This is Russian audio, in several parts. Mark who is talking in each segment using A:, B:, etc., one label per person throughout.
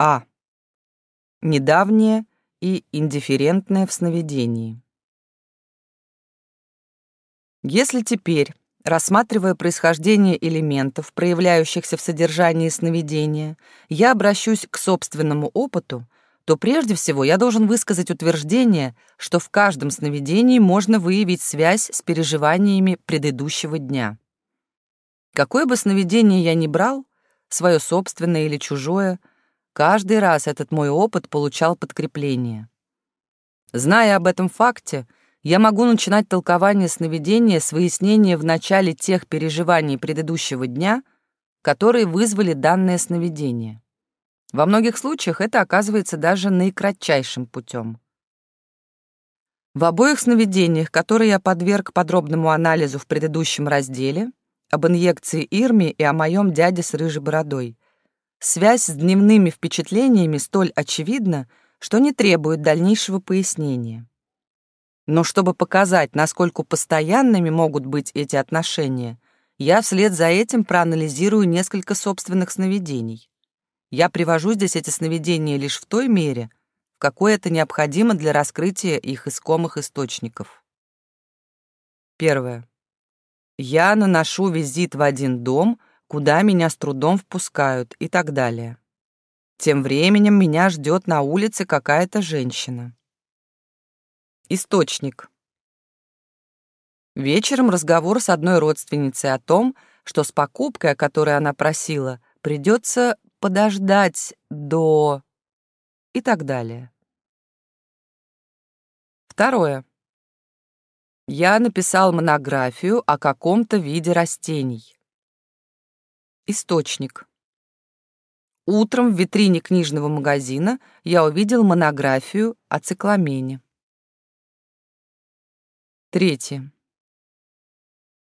A: А. Недавнее и индифферентное в сновидении. Если теперь, рассматривая происхождение элементов, проявляющихся в содержании сновидения, я обращусь к собственному опыту, то прежде всего я должен высказать утверждение, что в каждом сновидении можно выявить связь с переживаниями предыдущего дня. Какое бы сновидение я ни брал, свое собственное или чужое, каждый раз этот мой опыт получал подкрепление. Зная об этом факте, я могу начинать толкование сновидения с выяснения в начале тех переживаний предыдущего дня, которые вызвали данное сновидение. Во многих случаях это оказывается даже наикратчайшим путем. В обоих сновидениях, которые я подверг подробному анализу в предыдущем разделе, об инъекции Ирми и о моем дяде с рыжей бородой. Связь с дневными впечатлениями столь очевидна, что не требует дальнейшего пояснения. Но чтобы показать, насколько постоянными могут быть эти отношения, я вслед за этим проанализирую несколько собственных сновидений. Я привожу здесь эти сновидения лишь в той мере, в какой это необходимо для раскрытия их искомых источников. Первое. Я наношу визит в один дом, куда меня с трудом впускают и так далее. Тем временем меня ждет на улице какая-то женщина. Источник. Вечером разговор с одной родственницей о том, что с покупкой, о которой она просила, придется подождать до... и так далее. Второе. Я написал монографию о каком-то виде растений. Источник. Утром в витрине книжного магазина я увидел монографию о цикламене. Третье.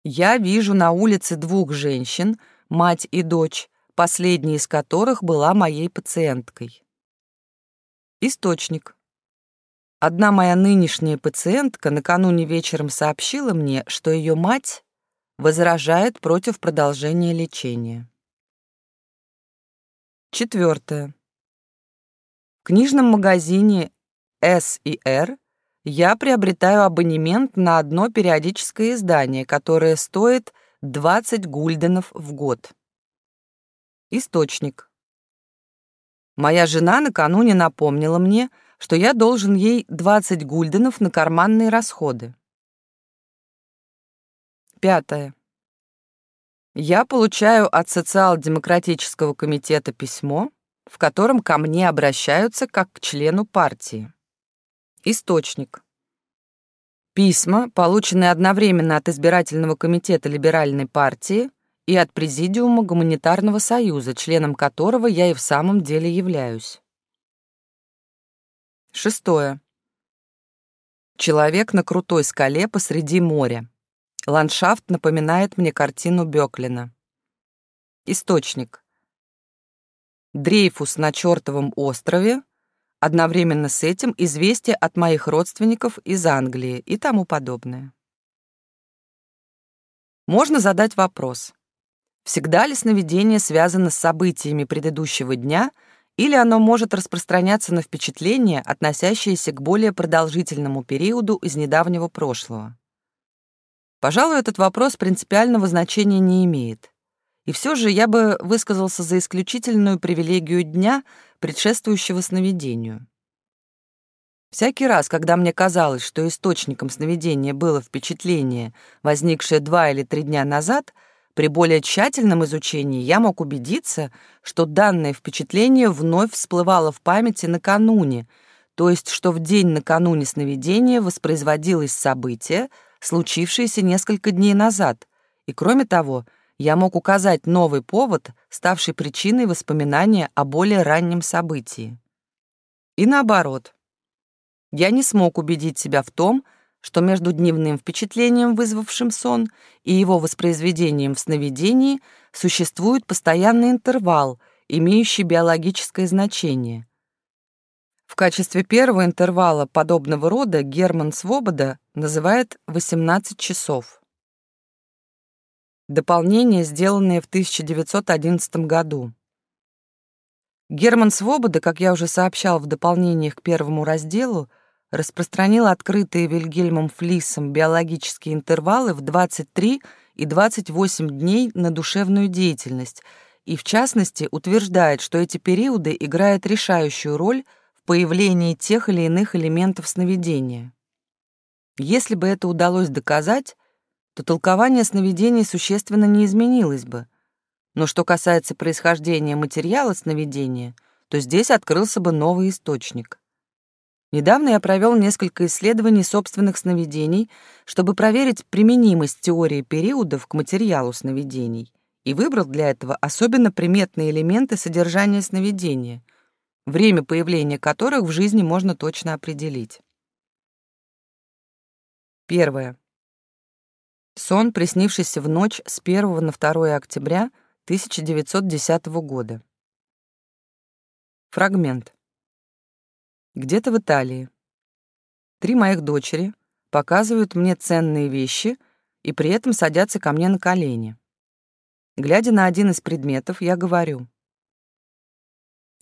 A: Я вижу на улице двух женщин, мать и дочь, последняя из которых была моей пациенткой. Источник. Одна моя нынешняя пациентка накануне вечером сообщила мне, что ее мать возражает против продолжения лечения. Четвертое. В книжном магазине S и R я приобретаю абонемент на одно периодическое издание, которое стоит 20 гульденов в год. Источник. Моя жена накануне напомнила мне, что я должен ей 20 гульденов на карманные расходы. Пятое. Я получаю от социал-демократического комитета письмо, в котором ко мне обращаются как к члену партии. Источник. Письма, полученные одновременно от избирательного комитета либеральной партии и от Президиума Гуманитарного союза, членом которого я и в самом деле являюсь. Шестое. Человек на крутой скале посреди моря. Ландшафт напоминает мне картину Бёклина. Источник. Дрейфус на чертовом острове, одновременно с этим известие от моих родственников из Англии и тому подобное. Можно задать вопрос. Всегда ли сновидение связано с событиями предыдущего дня – или оно может распространяться на впечатления, относящиеся к более продолжительному периоду из недавнего прошлого. Пожалуй, этот вопрос принципиального значения не имеет. И все же я бы высказался за исключительную привилегию дня, предшествующего сновидению. Всякий раз, когда мне казалось, что источником сновидения было впечатление, возникшее два или три дня назад — при более тщательном изучении я мог убедиться, что данное впечатление вновь всплывало в памяти накануне, то есть что в день накануне сновидения воспроизводилось событие, случившееся несколько дней назад, и кроме того, я мог указать новый повод, ставший причиной воспоминания о более раннем событии. И наоборот. Я не смог убедить себя в том, что между дневным впечатлением, вызвавшим сон, и его воспроизведением в сновидении существует постоянный интервал, имеющий биологическое значение. В качестве первого интервала подобного рода Герман Свобода называет 18 часов. Дополнение, сделанное в 1911 году. Герман Свобода, как я уже сообщал в дополнениях к первому разделу, распространил открытые Вильгельмом Флиссом биологические интервалы в 23 и 28 дней на душевную деятельность и, в частности, утверждает, что эти периоды играют решающую роль появлении тех или иных элементов сновидения. Если бы это удалось доказать, то толкование сновидений существенно не изменилось бы. Но что касается происхождения материала сновидения, то здесь открылся бы новый источник. Недавно я провел несколько исследований собственных сновидений, чтобы проверить применимость теории периодов к материалу сновидений, и выбрал для этого особенно приметные элементы содержания сновидения, время появления которых в жизни можно точно определить. Первое. Сон, приснившийся в ночь с 1 на 2 октября 1910 года. Фрагмент. Где-то в Италии. Три моих дочери показывают мне ценные вещи и при этом садятся ко мне на колени. Глядя на один из предметов, я говорю.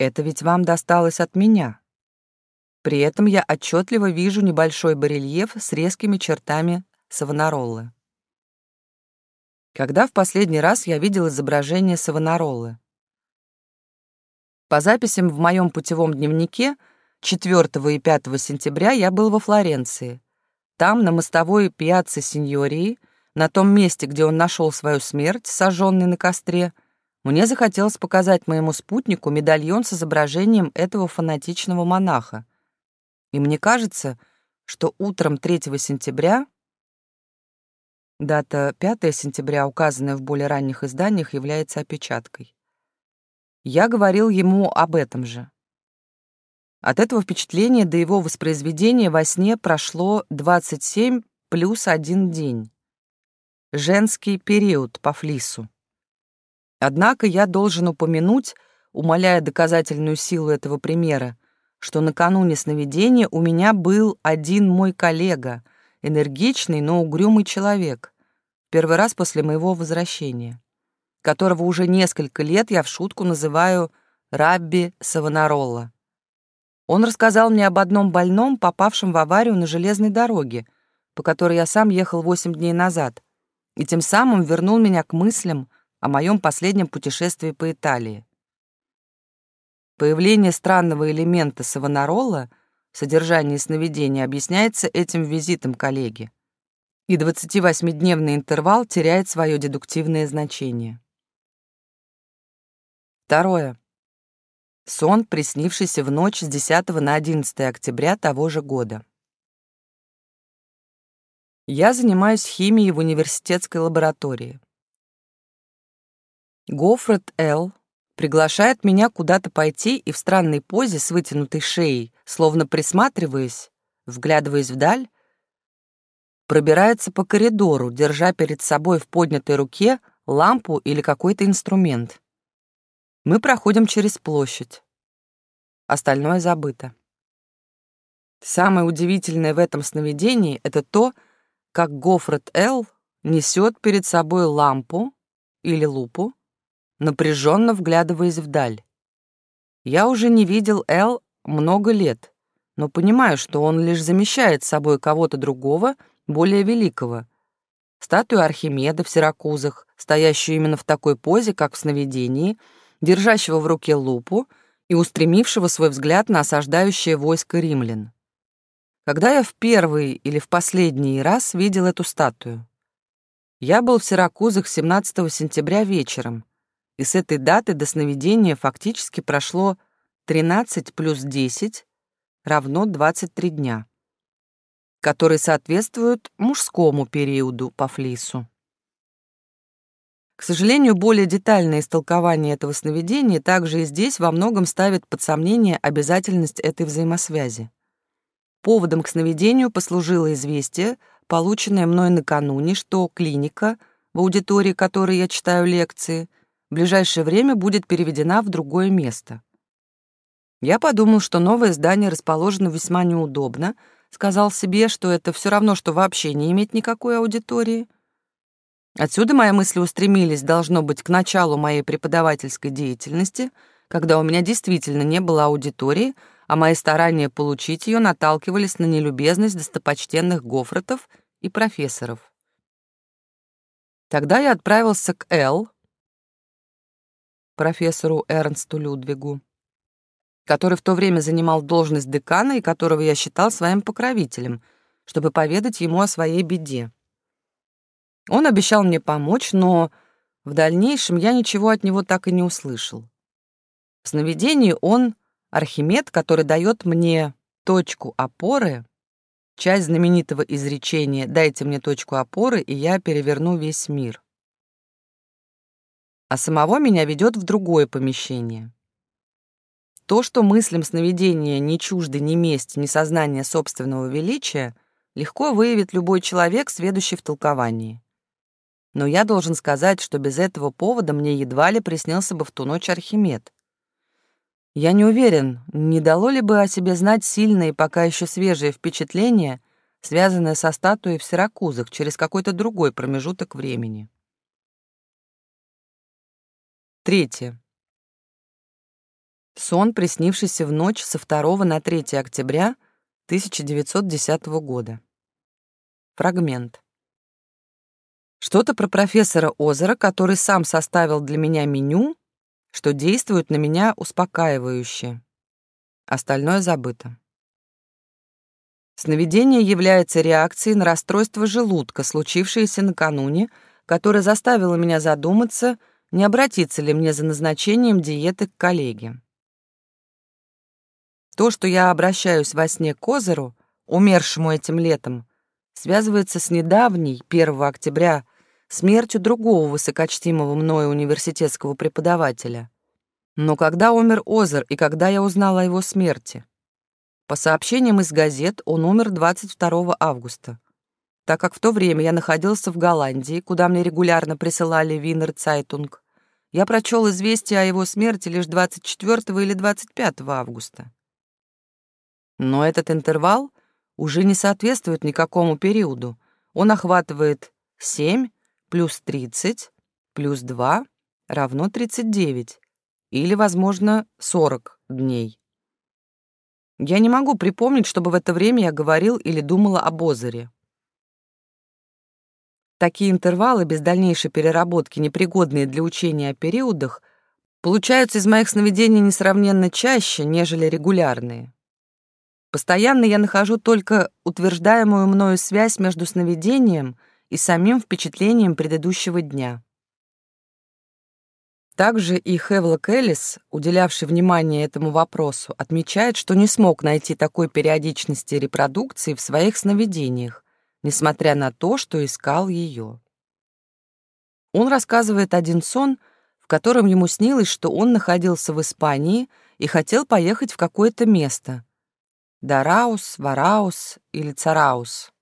A: «Это ведь вам досталось от меня». При этом я отчетливо вижу небольшой барельеф с резкими чертами Савонароллы. Когда в последний раз я видел изображение Савонароллы? По записям в моем путевом дневнике — 4 и 5 сентября я был во Флоренции. Там, на мостовой пьяце Синьории, на том месте, где он нашел свою смерть, сожженный на костре, мне захотелось показать моему спутнику медальон с изображением этого фанатичного монаха. И мне кажется, что утром 3 сентября Дата 5 сентября, указанная в более ранних изданиях, является опечаткой. Я говорил ему об этом же. От этого впечатления до его воспроизведения во сне прошло 27 плюс один день. Женский период по флису. Однако я должен упомянуть, умаляя доказательную силу этого примера, что накануне сновидения у меня был один мой коллега, энергичный, но угрюмый человек, первый раз после моего возвращения, которого уже несколько лет я в шутку называю Рабби Савонаролла. Он рассказал мне об одном больном, попавшем в аварию на железной дороге, по которой я сам ехал восемь дней назад, и тем самым вернул меня к мыслям о моем последнем путешествии по Италии. Появление странного элемента Савонарола в содержании сновидения объясняется этим визитом коллеги, и 28-дневный интервал теряет свое дедуктивное значение. Второе. Сон, приснившийся в ночь с 10 на 11 октября того же года. Я занимаюсь химией в университетской лаборатории. Гофред Л. приглашает меня куда-то пойти и в странной позе с вытянутой шеей, словно присматриваясь, вглядываясь вдаль, пробирается по коридору, держа перед собой в поднятой руке лампу или какой-то инструмент. Мы проходим через площадь. Остальное забыто. Самое удивительное в этом сновидении — это то, как Гофред Эл несет перед собой лампу или лупу, напряженно вглядываясь вдаль. Я уже не видел Эл много лет, но понимаю, что он лишь замещает собой кого-то другого, более великого. Статую Архимеда в Сиракузах, стоящую именно в такой позе, как в сновидении — держащего в руке лупу и устремившего свой взгляд на осаждающее войско римлян. Когда я в первый или в последний раз видел эту статую? Я был в Сиракузах 17 сентября вечером, и с этой даты до сновидения фактически прошло 13 плюс 10 равно 23 дня, которые соответствуют мужскому периоду по флису. К сожалению, более детальное истолкование этого сновидения также и здесь во многом ставит под сомнение обязательность этой взаимосвязи. Поводом к сновидению послужило известие, полученное мной накануне, что клиника, в аудитории которой я читаю лекции, ближайшее время будет переведена в другое место. Я подумал, что новое здание расположено весьма неудобно, сказал себе, что это все равно, что вообще не иметь никакой аудитории — Отсюда мои мысли устремились, должно быть, к началу моей преподавательской деятельности, когда у меня действительно не было аудитории, а мои старания получить ее наталкивались на нелюбезность достопочтенных гофротов и профессоров. Тогда я отправился к Эл, профессору Эрнсту Людвигу, который в то время занимал должность декана и которого я считал своим покровителем, чтобы поведать ему о своей беде. Он обещал мне помочь, но в дальнейшем я ничего от него так и не услышал. В сновидении он — Архимед, который дает мне точку опоры, часть знаменитого изречения «дайте мне точку опоры, и я переверну весь мир». А самого меня ведет в другое помещение. То, что мыслям сновидения не чужды ни месть, ни сознание собственного величия, легко выявит любой человек, сведущий в толковании. Но я должен сказать, что без этого повода мне едва ли приснился бы в ту ночь Архимед. Я не уверен, не дало ли бы о себе знать сильное и пока еще свежее впечатление, связанное со статуей в Сиракузах через какой-то другой промежуток времени. Третье. Сон, приснившийся в ночь со 2 на 3 октября 1910 года. Фрагмент. Что-то про профессора Озера, который сам составил для меня меню, что действует на меня успокаивающе. Остальное забыто. Сновидение является реакцией на расстройство желудка, случившееся накануне, которое заставило меня задуматься, не обратиться ли мне за назначением диеты к коллеге. То, что я обращаюсь во сне к озеру, умершему этим летом, связывается с недавней, 1 октября, смертью другого высокочтимого мною университетского преподавателя. Но когда умер Озер и когда я узнала о его смерти? По сообщениям из газет, он умер 22 августа. Так как в то время я находился в Голландии, куда мне регулярно присылали Wiener Zeitung, я прочел известие о его смерти лишь 24 или 25 августа. Но этот интервал уже не соответствует никакому периоду. Он охватывает 7, плюс 30 плюс 2 равно 39 или, возможно, 40 дней. Я не могу припомнить, чтобы в это время я говорил или думала об озере. Такие интервалы, без дальнейшей переработки, непригодные для учения о периодах, получаются из моих сновидений несравненно чаще, нежели регулярные. Постоянно я нахожу только утверждаемую мною связь между сновидением — и самим впечатлением предыдущего дня. Также и Хевлок Эллис, уделявший внимание этому вопросу, отмечает, что не смог найти такой периодичности репродукции в своих сновидениях, несмотря на то, что искал ее. Он рассказывает один сон, в котором ему снилось, что он находился в Испании и хотел поехать в какое-то место — Дараус, Вараус или Цараус.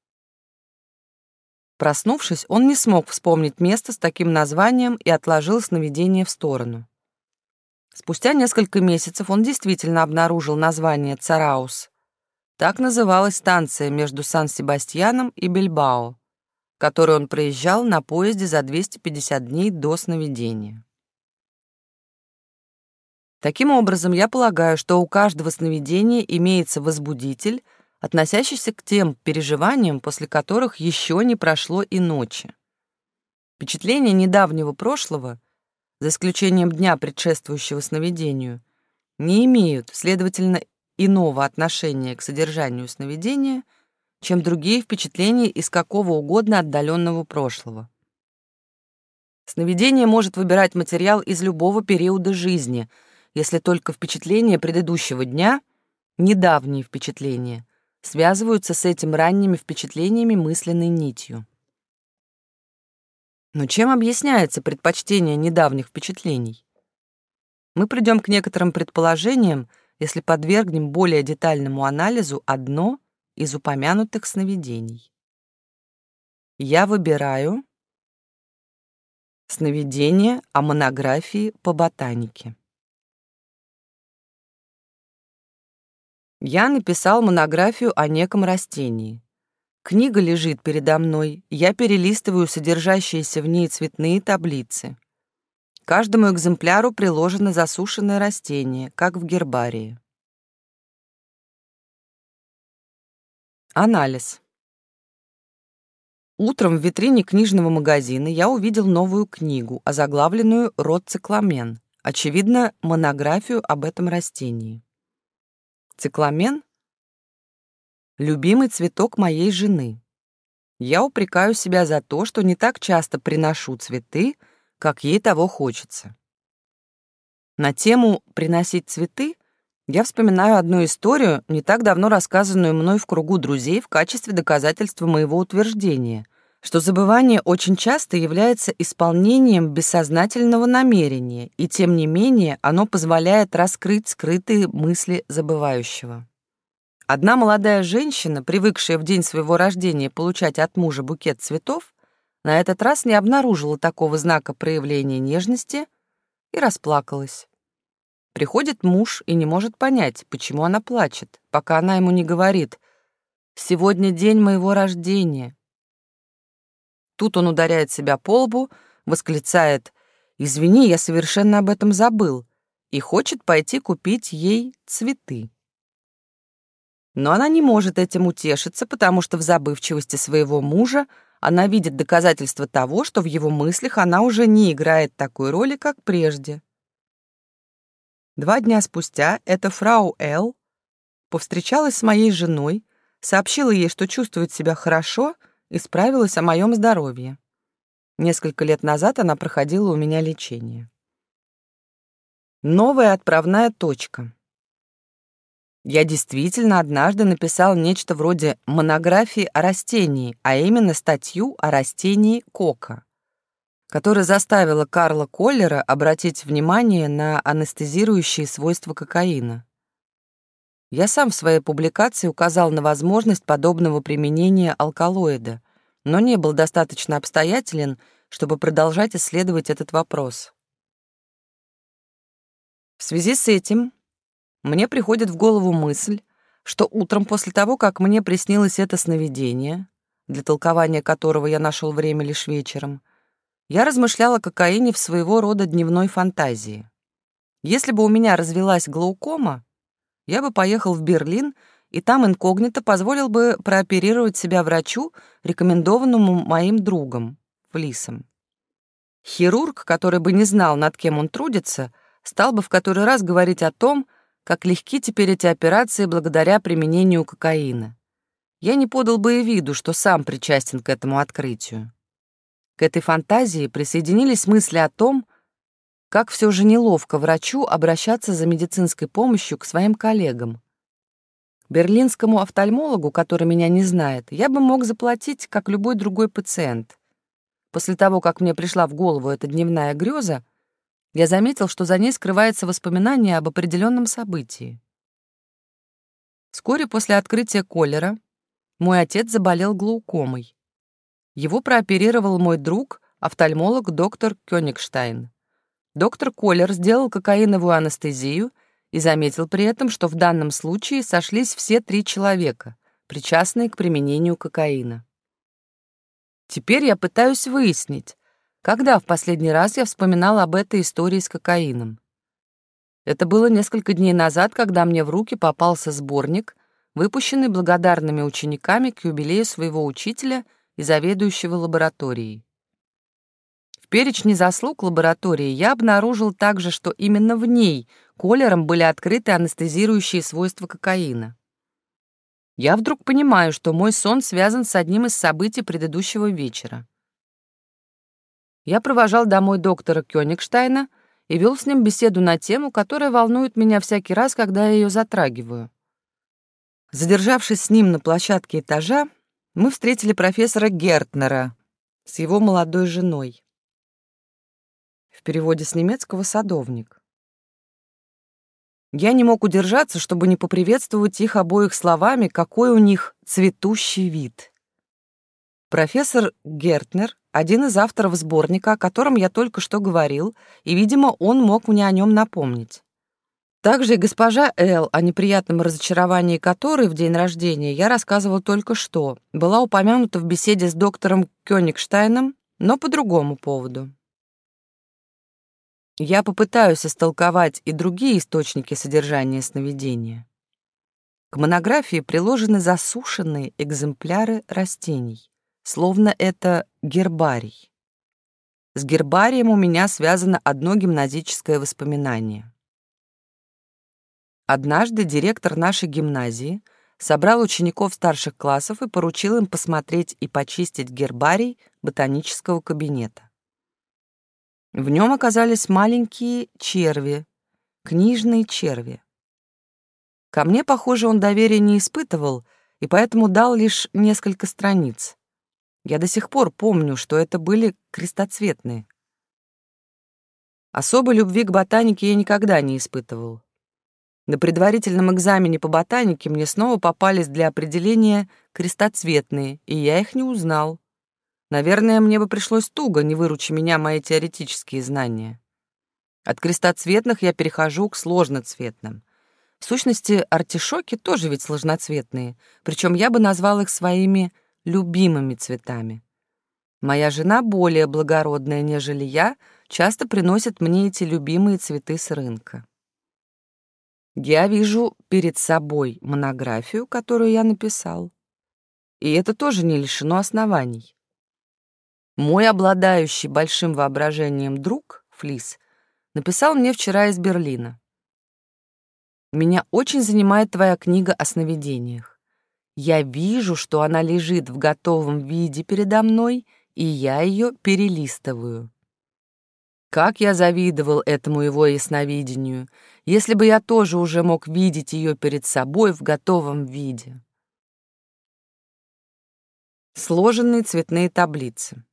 A: Проснувшись, он не смог вспомнить место с таким названием и отложил сновидение в сторону. Спустя несколько месяцев он действительно обнаружил название Цараус. Так называлась станция между Сан-Себастьяном и Бильбао, которую он проезжал на поезде за 250 дней до сновидения. Таким образом, я полагаю, что у каждого сновидения имеется возбудитель — относящийся к тем переживаниям, после которых еще не прошло и ночи. Впечатления недавнего прошлого, за исключением дня, предшествующего сновидению, не имеют, следовательно, иного отношения к содержанию сновидения, чем другие впечатления из какого угодно отдаленного прошлого. Сновидение может выбирать материал из любого периода жизни, если только впечатления предыдущего дня — недавние впечатления, связываются с этим ранними впечатлениями мысленной нитью. Но чем объясняется предпочтение недавних впечатлений? Мы придем к некоторым предположениям, если подвергнем более детальному анализу одно из упомянутых сновидений. Я выбираю сновидение о монографии по ботанике. Я написал монографию о неком растении. Книга лежит передо мной, я перелистываю содержащиеся в ней цветные таблицы. Каждому экземпляру приложено засушенное растение, как в гербарии. Анализ. Утром в витрине книжного магазина я увидел новую книгу, озаглавленную «Род цикламен», очевидно, монографию об этом растении. Цикламен — любимый цветок моей жены. Я упрекаю себя за то, что не так часто приношу цветы, как ей того хочется. На тему «приносить цветы» я вспоминаю одну историю, не так давно рассказанную мной в кругу друзей в качестве доказательства моего утверждения, что забывание очень часто является исполнением бессознательного намерения, и тем не менее оно позволяет раскрыть скрытые мысли забывающего. Одна молодая женщина, привыкшая в день своего рождения получать от мужа букет цветов, на этот раз не обнаружила такого знака проявления нежности и расплакалась. Приходит муж и не может понять, почему она плачет, пока она ему не говорит «Сегодня день моего рождения». Тут он ударяет себя по лбу, восклицает «Извини, я совершенно об этом забыл» и хочет пойти купить ей цветы. Но она не может этим утешиться, потому что в забывчивости своего мужа она видит доказательство того, что в его мыслях она уже не играет такой роли, как прежде. Два дня спустя эта фрау Эл повстречалась с моей женой, сообщила ей, что чувствует себя хорошо — и справилась о моем здоровье. Несколько лет назад она проходила у меня лечение. Новая отправная точка. Я действительно однажды написал нечто вроде монографии о растении, а именно статью о растении кока, которая заставила Карла Коллера обратить внимание на анестезирующие свойства кокаина. Я сам в своей публикации указал на возможность подобного применения алкалоида, но не был достаточно обстоятелен, чтобы продолжать исследовать этот вопрос. В связи с этим мне приходит в голову мысль, что утром после того, как мне приснилось это сновидение, для толкования которого я нашел время лишь вечером, я размышляла о кокаине в своего рода дневной фантазии. Если бы у меня развелась глаукома, я бы поехал в Берлин и там инкогнито позволил бы прооперировать себя врачу, рекомендованному моим другом, Флисом. Хирург, который бы не знал, над кем он трудится, стал бы в который раз говорить о том, как легки теперь эти операции благодаря применению кокаина. Я не подал бы и виду, что сам причастен к этому открытию. К этой фантазии присоединились мысли о том, как все же неловко врачу обращаться за медицинской помощью к своим коллегам. Берлинскому офтальмологу, который меня не знает, я бы мог заплатить, как любой другой пациент. После того, как мне пришла в голову эта дневная греза, я заметил, что за ней скрывается воспоминание об определенном событии. Вскоре после открытия колера мой отец заболел глаукомой. Его прооперировал мой друг, офтальмолог доктор Кёнигштайн. Доктор Коллер сделал кокаиновую анестезию и заметил при этом, что в данном случае сошлись все три человека, причастные к применению кокаина. Теперь я пытаюсь выяснить, когда в последний раз я вспоминал об этой истории с кокаином. Это было несколько дней назад, когда мне в руки попался сборник, выпущенный благодарными учениками к юбилею своего учителя и заведующего лабораторией перечне заслуг лаборатории я обнаружил также, что именно в ней колером были открыты анестезирующие свойства кокаина. Я вдруг понимаю, что мой сон связан с одним из событий предыдущего вечера. Я провожал домой доктора Кёнигштейна и вел с ним беседу на тему, которая волнует меня всякий раз, когда я ее затрагиваю. Задержавшись с ним на площадке этажа, мы встретили профессора Гертнера с его молодой женой в переводе с немецкого «садовник». Я не мог удержаться, чтобы не поприветствовать их обоих словами, какой у них цветущий вид. Профессор Гертнер — один из авторов сборника, о котором я только что говорил, и, видимо, он мог мне о нем напомнить. Также и госпожа Эл, о неприятном разочаровании которой в день рождения я рассказывал только что, была упомянута в беседе с доктором Кёнигштайном, но по другому поводу. я попытаюсь истолковать и другие источники содержания сновидения. К монографии приложены засушенные экземпляры растений, словно это гербарий. С гербарием у меня связано одно гимназическое воспоминание. Однажды директор нашей гимназии собрал учеников старших классов и поручил им посмотреть и почистить гербарий ботанического кабинета. В нем оказались маленькие черви, книжные черви. Ко мне, похоже, он доверия не испытывал, и поэтому дал лишь несколько страниц. Я до сих пор помню, что это были крестоцветные. Особой любви к ботанике я никогда не испытывал. На предварительном экзамене по ботанике мне снова попались для определения крестоцветные, и я их не узнал. Наверное, мне бы пришлось туго, не выручи меня мои теоретические знания. От крестоцветных я перехожу к сложноцветным. В сущности, артишоки тоже ведь сложноцветные, причем я бы назвал их своими любимыми цветами. Моя жена, более благородная, нежели я, часто приносит мне эти любимые цветы с рынка. Я вижу перед собой монографию, которую я написал. И это тоже не лишено оснований. Мой обладающий большим воображением друг, Флис, написал мне вчера из Берлина. «Меня очень занимает твоя книга о сновидениях. Я вижу, что она лежит в готовом виде передо мной, и я ее перелистываю. Как я завидовал этому его ясновидению, если бы я тоже уже мог видеть ее перед собой в готовом виде. Сложенные цветные таблицы.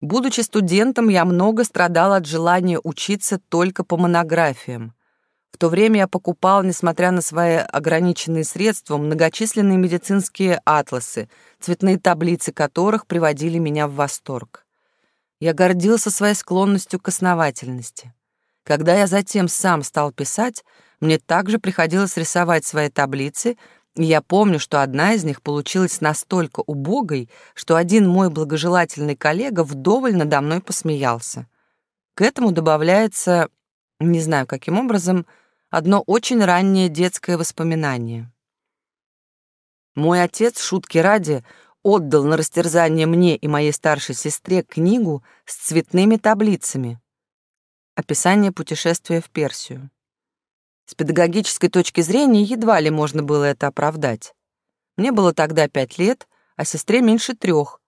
A: Будучи студентом, я много страдал от желания учиться только по монографиям. В то время я покупал, несмотря на свои ограниченные средства, многочисленные медицинские атласы, цветные таблицы которых приводили меня в восторг. Я гордился своей склонностью к основательности. Когда я затем сам стал писать, мне также приходилось рисовать свои таблицы я помню, что одна из них получилась настолько убогой, что один мой благожелательный коллега вдоволь надо мной посмеялся. К этому добавляется, не знаю каким образом, одно очень раннее детское воспоминание. Мой отец, шутки ради, отдал на растерзание мне и моей старшей сестре книгу с цветными таблицами. Описание путешествия в Персию. С педагогической точки зрения едва ли можно было это оправдать. Мне было тогда пять лет, а сестре меньше трех.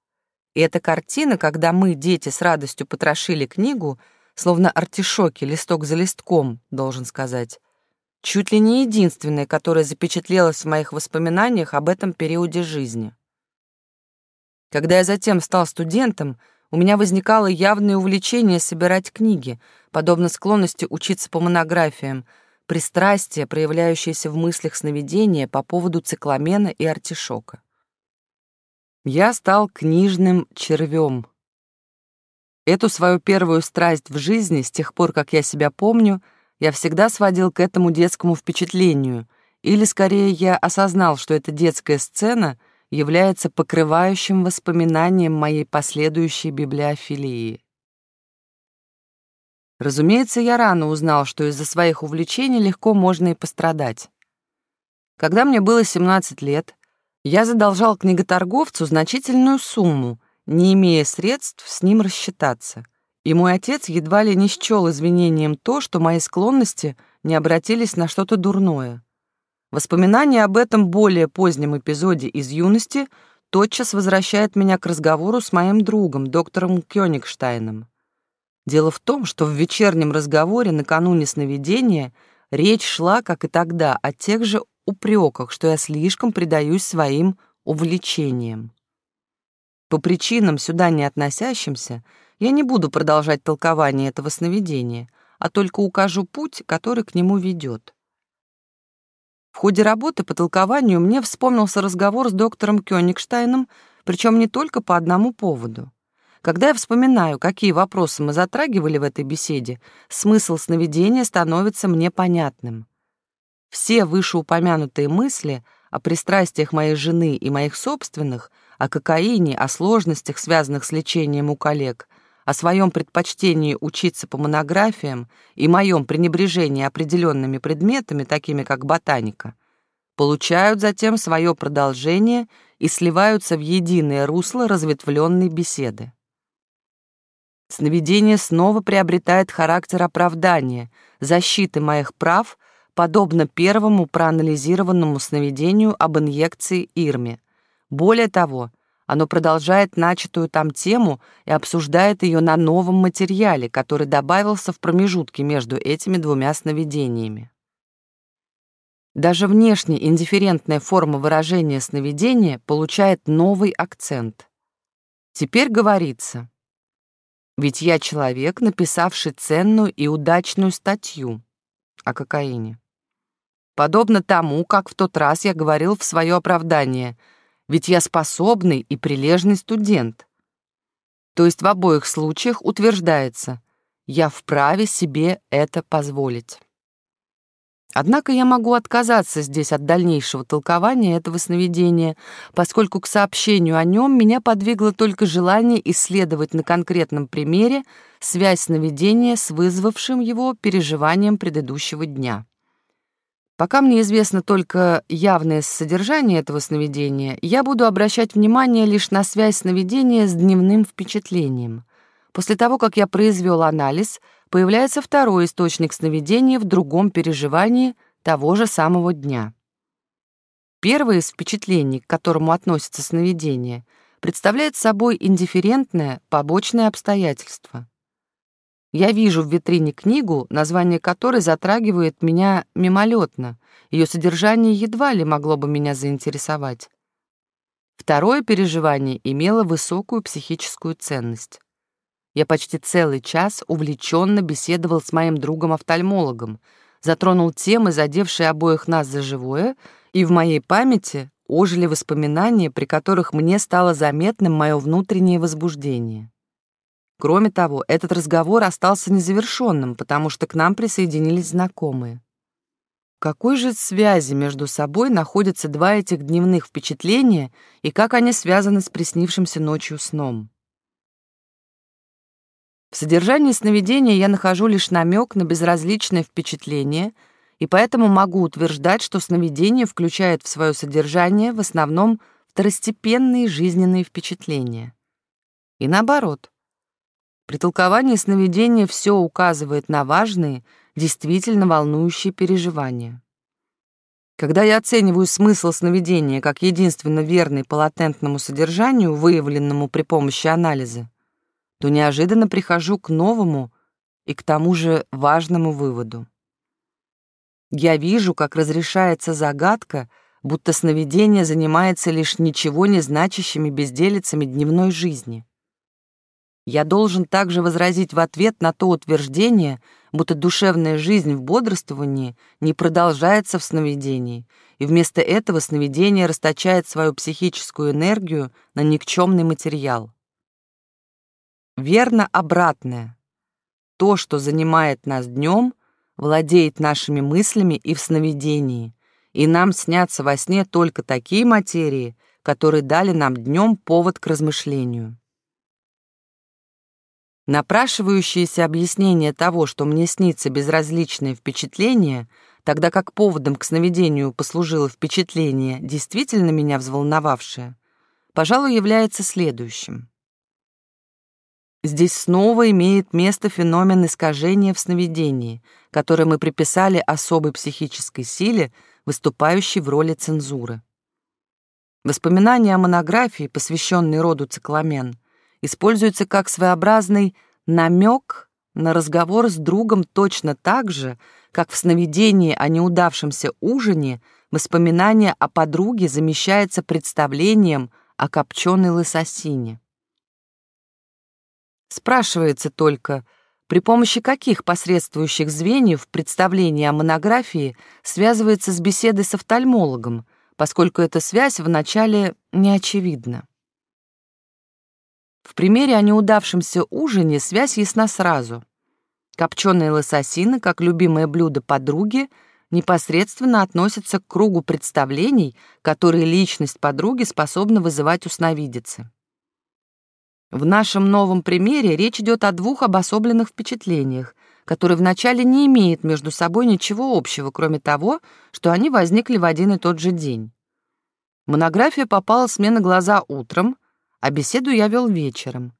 A: И эта картина, когда мы, дети, с радостью потрошили книгу, словно артишоки, листок за листком, должен сказать, чуть ли не единственная, которая запечатлелась в моих воспоминаниях об этом периоде жизни. Когда я затем стал студентом, у меня возникало явное увлечение собирать книги, подобно склонности учиться по монографиям — пристрастие, проявляющееся в мыслях сновидения по поводу цикламена и артишока. Я стал книжным червем. Эту свою первую страсть в жизни, с тех пор, как я себя помню, я всегда сводил к этому детскому впечатлению, или, скорее, я осознал, что эта детская сцена является покрывающим воспоминанием моей последующей библиофилии. Разумеется, я рано узнал, что из-за своих увлечений легко можно и пострадать. Когда мне было 17 лет, я задолжал книготорговцу значительную сумму, не имея средств с ним рассчитаться. И мой отец едва ли не счел извинением то, что мои склонности не обратились на что-то дурное. Воспоминание об этом более позднем эпизоде из юности тотчас возвращает меня к разговору с моим другом, доктором Кёнигштайном. Дело в том, что в вечернем разговоре накануне сновидения речь шла, как и тогда, о тех же упреках, что я слишком предаюсь своим увлечениям. По причинам, сюда не относящимся, я не буду продолжать толкование этого сновидения, а только укажу путь, который к нему ведет. В ходе работы по толкованию мне вспомнился разговор с доктором Кёнигштайном, причем не только по одному поводу. Когда я вспоминаю, какие вопросы мы затрагивали в этой беседе, смысл сновидения становится мне понятным. Все вышеупомянутые мысли о пристрастиях моей жены и моих собственных, о кокаине, о сложностях, связанных с лечением у коллег, о своем предпочтении учиться по монографиям и моем пренебрежении определенными предметами, такими как ботаника, получают затем свое продолжение и сливаются в единое русло разветвленной беседы. Сновидение снова приобретает характер оправдания, защиты моих прав, подобно первому проанализированному сновидению об инъекции Ирме. Более того, оно продолжает начатую там тему и обсуждает ее на новом материале, который добавился в промежутке между этими двумя сновидениями. Даже внешне индифферентная форма выражения сновидения получает новый акцент. Теперь говорится, ведь я человек, написавший ценную и удачную статью о кокаине. Подобно тому, как в тот раз я говорил в свое оправдание — ведь я способный и прилежный студент. То есть в обоих случаях утверждается, я вправе себе это позволить. Однако я могу отказаться здесь от дальнейшего толкования этого сновидения, поскольку к сообщению о нем меня подвигло только желание исследовать на конкретном примере связь сновидения с вызвавшим его переживанием предыдущего дня. Пока мне известно только явное содержание этого сновидения, я буду обращать внимание лишь на связь сновидения с дневным впечатлением. После того, как я произвел анализ, появляется второй источник сновидения в другом переживании того же самого дня. Первое из впечатлений, к которому относится сновидение, представляет собой индифферентное побочное обстоятельство. Я вижу в витрине книгу, название которой затрагивает меня мимолетно. Ее содержание едва ли могло бы меня заинтересовать. Второе переживание имело высокую психическую ценность. Я почти целый час увлеченно беседовал с моим другом-офтальмологом, затронул темы, задевшие обоих нас за живое, и в моей памяти ожили воспоминания, при которых мне стало заметным мое внутреннее возбуждение. Кроме того, этот разговор остался незавершенным, потому что к нам присоединились знакомые. какой же связи между собой находятся два этих дневных впечатления и как они связаны с приснившимся ночью сном? В содержании сновидения я нахожу лишь намек на безразличное впечатление, и поэтому могу утверждать, что сновидение включает в свое содержание в основном второстепенные жизненные впечатления. И наоборот, при толковании сновидения все указывает на важные, действительно волнующие переживания. Когда я оцениваю смысл сновидения как единственно верный по латентному содержанию, выявленному при помощи анализа, то неожиданно прихожу к новому и к тому же важному выводу. Я вижу, как разрешается загадка, будто сновидение занимается лишь ничего не значащими безделицами дневной жизни. Я должен также возразить в ответ на то утверждение, будто душевная жизнь в бодрствовании не продолжается в сновидении, и вместо этого сновидение расточает свою психическую энергию на никчемный материал. Верно обратное. То, что занимает нас днем, владеет нашими мыслями и в сновидении, и нам снятся во сне только такие материи, которые дали нам днем повод к размышлению. Напрашивающееся объяснение того, что мне снится безразличное впечатление, тогда как поводом к сновидению послужило впечатление, действительно меня взволновавшее, пожалуй, является следующим. Здесь снова имеет место феномен искажения в сновидении, который мы приписали особой психической силе, выступающей в роли цензуры. Воспоминания о монографии, посвященной роду цикламен, используется как своеобразный намек на разговор с другом точно так же, как в сновидении о неудавшемся ужине воспоминание о подруге замещается представлением о копченой лососине. Спрашивается только, при помощи каких посредствующих звеньев представление о монографии связывается с беседой с офтальмологом, поскольку эта связь вначале не очевидна. В примере о неудавшемся ужине связь ясна сразу. Копченые лососины, как любимое блюдо подруги, непосредственно относятся к кругу представлений, которые личность подруги способна вызывать у сновидицы. В нашем новом примере речь идет о двух обособленных впечатлениях, которые вначале не имеют между собой ничего общего, кроме того, что они возникли в один и тот же день. Монография попала с мне на глаза утром, а беседу я вел вечером.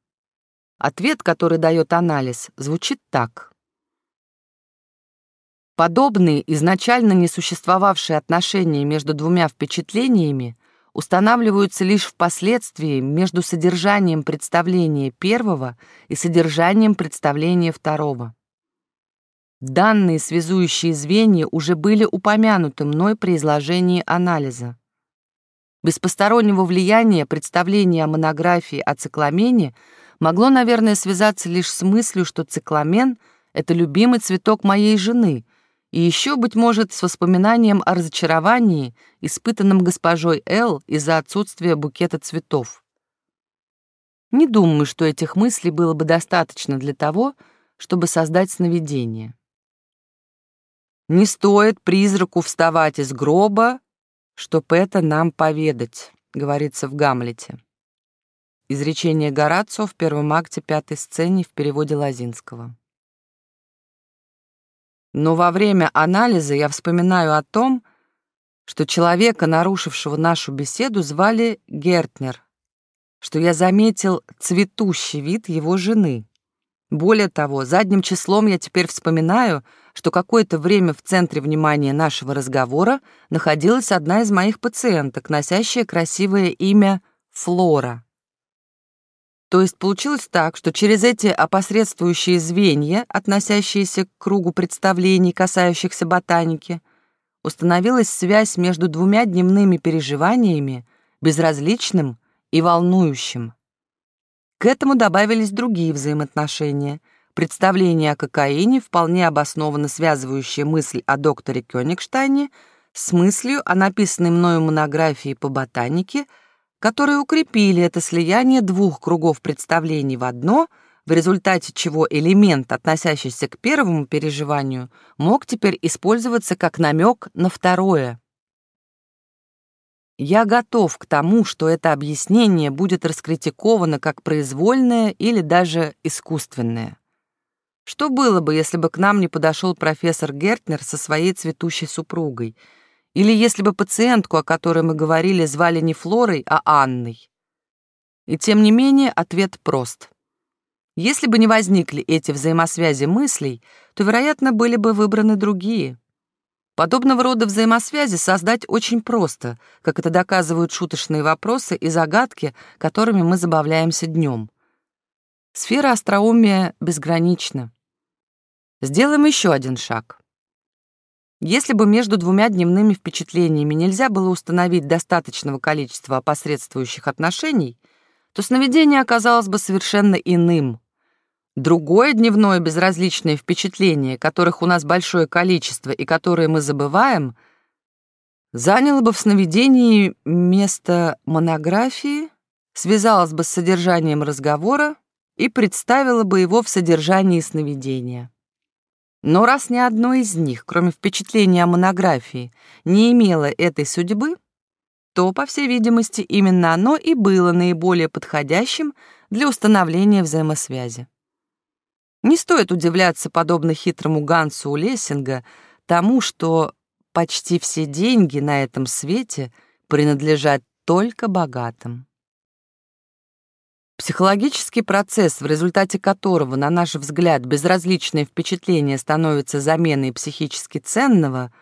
A: Ответ, который дает анализ, звучит так. Подобные изначально не существовавшие отношения между двумя впечатлениями устанавливаются лишь впоследствии между содержанием представления первого и содержанием представления второго. Данные связующие звенья уже были упомянуты мной при изложении анализа. Без постороннего влияния представление о монографии о цикламене могло, наверное, связаться лишь с мыслью, что цикламен — это любимый цветок моей жены, и еще, быть может, с воспоминанием о разочаровании, испытанном госпожой Л из-за отсутствия букета цветов. Не думаю, что этих мыслей было бы достаточно для того, чтобы создать сновидение. Не стоит призраку вставать из гроба, чтоб это нам поведать, говорится в Гамлете. Изречение Горацио в первом акте пятой сцене в переводе Лазинского. Но во время анализа я вспоминаю о том, что человека, нарушившего нашу беседу, звали Гертнер, что я заметил цветущий вид его жены. Более того, задним числом я теперь вспоминаю, что какое-то время в центре внимания нашего разговора находилась одна из моих пациенток, носящая красивое имя Флора. То есть получилось так, что через эти опосредствующие звенья, относящиеся к кругу представлений, касающихся ботаники, установилась связь между двумя дневными переживаниями, безразличным и волнующим. К этому добавились другие взаимоотношения. Представление о кокаине, вполне обоснованно связывающее мысль о докторе Кёнигштайне с мыслью о написанной мною монографии по ботанике, которые укрепили это слияние двух кругов представлений в одно, в результате чего элемент, относящийся к первому переживанию, мог теперь использоваться как намек на второе. Я готов к тому, что это объяснение будет раскритиковано как произвольное или даже искусственное. Что было бы, если бы к нам не подошел профессор Гертнер со своей цветущей супругой? Или если бы пациентку, о которой мы говорили, звали не Флорой, а Анной? И тем не менее ответ прост. Если бы не возникли эти взаимосвязи мыслей, то, вероятно, были бы выбраны другие. Подобного рода взаимосвязи создать очень просто, как это доказывают шуточные вопросы и загадки, которыми мы забавляемся днем. Сфера остроумия безгранична. Сделаем еще один шаг. Если бы между двумя дневными впечатлениями нельзя было установить достаточного количества опосредствующих отношений, то сновидение оказалось бы совершенно иным, Другое дневное безразличное впечатление, которых у нас большое количество и которые мы забываем, заняло бы в сновидении место монографии, связалось бы с содержанием разговора и представило бы его в содержании сновидения. Но раз ни одно из них, кроме впечатления о монографии, не имело этой судьбы, то, по всей видимости, именно оно и было наиболее подходящим для установления взаимосвязи. Не стоит удивляться, подобно хитрому Гансу у Лессинга, тому, что почти все деньги на этом свете принадлежат только богатым. Психологический процесс, в результате которого, на наш взгляд, безразличное впечатление становится заменой психически ценного,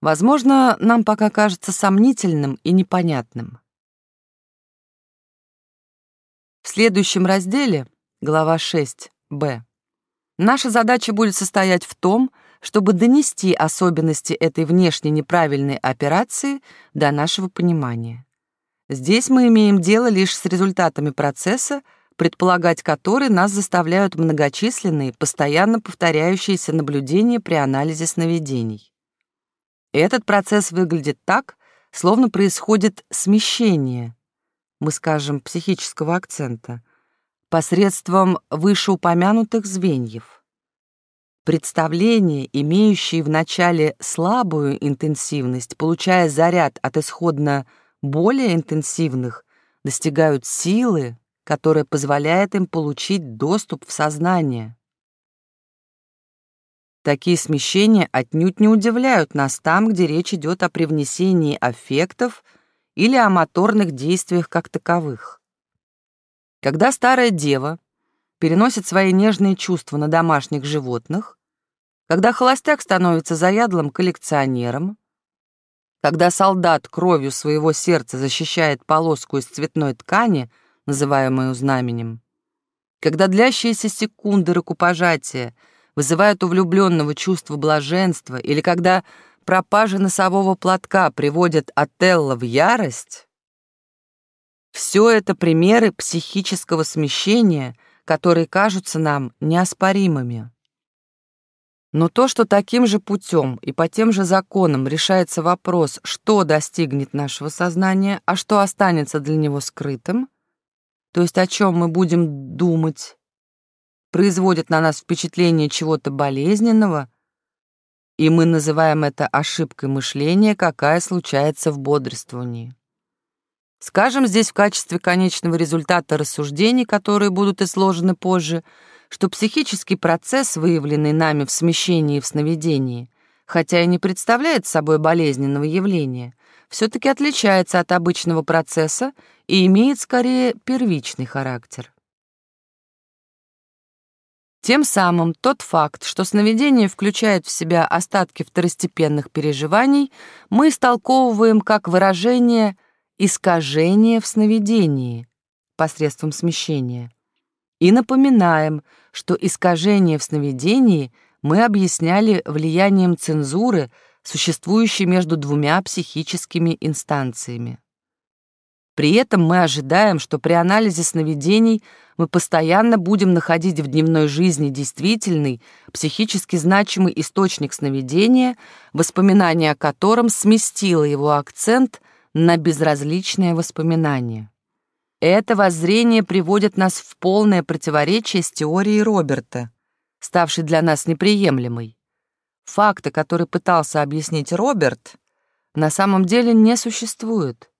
A: возможно, нам пока кажется сомнительным и непонятным. В следующем разделе, глава 6, Б, Наша задача будет состоять в том, чтобы донести особенности этой внешне неправильной операции до нашего понимания. Здесь мы имеем дело лишь с результатами процесса, предполагать который нас заставляют многочисленные, постоянно повторяющиеся наблюдения при анализе сновидений. Этот процесс выглядит так, словно происходит смещение, мы скажем, психического акцента, посредством вышеупомянутых звеньев. Представления, имеющие в начале слабую интенсивность, получая заряд от исходно более интенсивных, достигают силы, которое позволяет им получить доступ в сознание. Такие смещения отнюдь не удивляют нас там, где речь идет о привнесении аффектов или о моторных действиях как таковых. Когда старая дева переносит свои нежные чувства на домашних животных, когда холостяк становится заядлым коллекционером, когда солдат кровью своего сердца защищает полоску из цветной ткани, называемую знаменем, когда длящиеся секунды рукопожатия — вызывают у влюбленного чувство блаженства, или когда пропажа носового платка приводит Отелло в ярость, все это примеры психического смещения, которые кажутся нам неоспоримыми. Но то, что таким же путем и по тем же законам решается вопрос, что достигнет нашего сознания, а что останется для него скрытым, то есть о чем мы будем думать производит на нас впечатление чего-то болезненного, и мы называем это ошибкой мышления, какая случается в бодрствовании. Скажем здесь в качестве конечного результата рассуждений, которые будут изложены позже, что психический процесс, выявленный нами в смещении и в сновидении, хотя и не представляет собой болезненного явления, все-таки отличается от обычного процесса и имеет скорее первичный характер. Тем самым тот факт, что сновидение включает в себя остатки второстепенных переживаний, мы истолковываем как выражение «искажение в сновидении» посредством смещения. И напоминаем, что искажение в сновидении мы объясняли влиянием цензуры, существующей между двумя психическими инстанциями. При этом мы ожидаем, что при анализе сновидений мы постоянно будем находить в дневной жизни действительный, психически значимый источник сновидения, воспоминание о котором сместило его акцент на безразличное воспоминание. Это воззрение приводит нас в полное противоречие с теорией Роберта, ставшей для нас неприемлемой. Факты, которые пытался объяснить Роберт, на самом деле не существуют.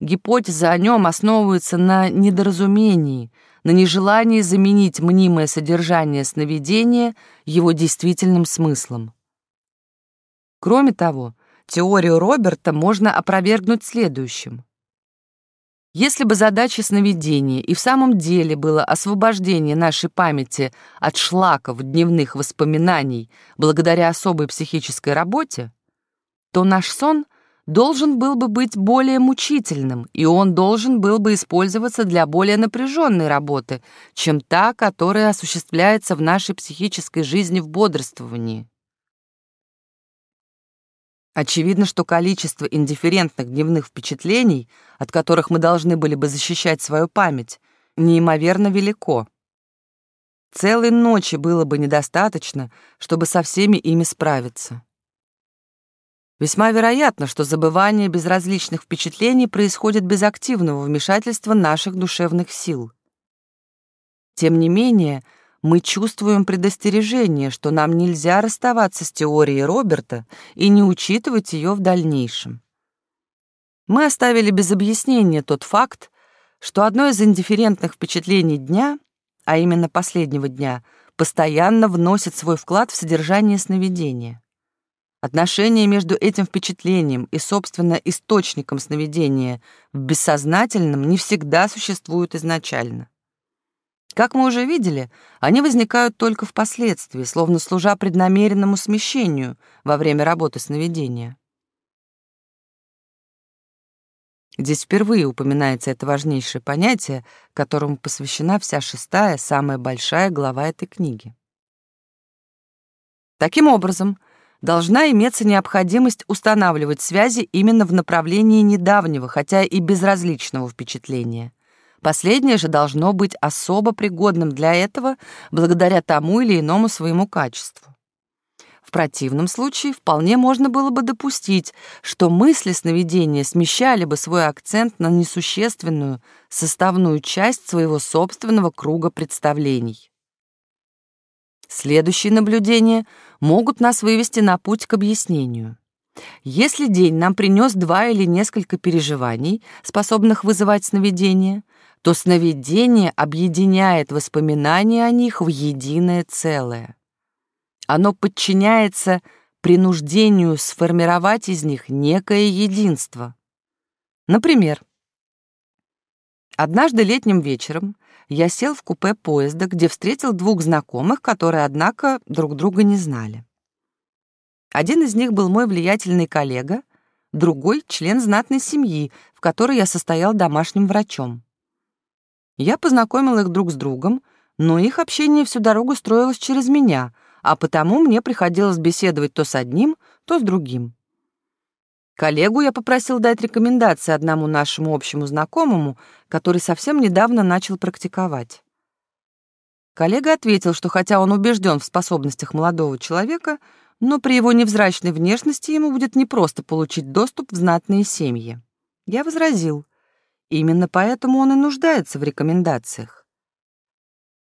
A: Гипотеза о нем основывается на недоразумении, на нежелании заменить мнимое содержание сновидения его действительным смыслом. Кроме того, теорию Роберта можно опровергнуть следующим. Если бы задача сновидения и в самом деле было освобождение нашей памяти от шлаков дневных воспоминаний благодаря особой психической работе, то наш сон должен был бы быть более мучительным, и он должен был бы использоваться для более напряженной работы, чем та, которая осуществляется в нашей психической жизни в бодрствовании. Очевидно, что количество индифферентных дневных впечатлений, от которых мы должны были бы защищать свою память, неимоверно велико. Целой ночи было бы недостаточно, чтобы со всеми ими справиться. Весьма вероятно, что забывание безразличных впечатлений происходит без активного вмешательства наших душевных сил. Тем не менее, мы чувствуем предостережение, что нам нельзя расставаться с теорией Роберта и не учитывать ее в дальнейшем. Мы оставили без объяснения тот факт, что одно из индифферентных впечатлений дня, а именно последнего дня, постоянно вносит свой вклад в содержание сновидения. Отношение между этим впечатлением и, собственно, источником сновидения в бессознательном не всегда существует изначально. Как мы уже видели, они возникают только впоследствии, словно служа преднамеренному смещению во время работы сновидения. Здесь впервые упоминается это важнейшее понятие, которому посвящена вся шестая, самая большая глава этой книги. Таким образом, должна иметься необходимость устанавливать связи именно в направлении недавнего, хотя и безразличного впечатления. Последнее же должно быть особо пригодным для этого благодаря тому или иному своему качеству. В противном случае вполне можно было бы допустить, что мысли сновидения смещали бы свой акцент на несущественную составную часть своего собственного круга представлений. Следующие наблюдения могут нас вывести на путь к объяснению. Если день нам принес два или несколько переживаний, способных вызывать сновидение, то сновидение объединяет воспоминания о них в единое целое. Оно подчиняется принуждению сформировать из них некое единство. Например, однажды летним вечером я сел в купе поезда, где встретил двух знакомых, которые, однако, друг друга не знали. Один из них был мой влиятельный коллега, другой — член знатной семьи, в которой я состоял домашним врачом. Я познакомил их друг с другом, но их общение всю дорогу строилось через меня, а потому мне приходилось беседовать то с одним, то с другим. Коллегу я попросил дать рекомендации одному нашему общему знакомому, который совсем недавно начал практиковать. Коллега ответил, что хотя он убежден в способностях молодого человека, но при его невзрачной внешности ему будет непросто получить доступ в знатные семьи. Я возразил, именно поэтому он и нуждается в рекомендациях.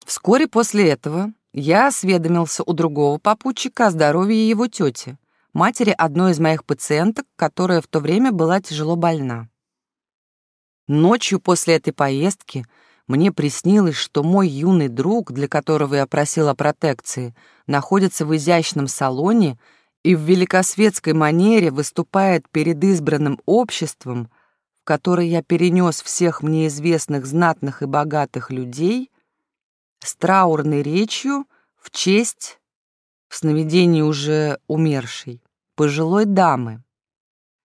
A: Вскоре после этого я осведомился у другого попутчика о здоровье его тети, матери одной из моих пациенток, которая в то время была тяжело больна. Ночью после этой поездки мне приснилось, что мой юный друг, для которого я просил о протекции, находится в изящном салоне и в великосветской манере выступает перед избранным обществом, в которое я перенес всех мне известных знатных и богатых людей, с траурной речью в честь в сновидении уже умершей, пожилой дамы,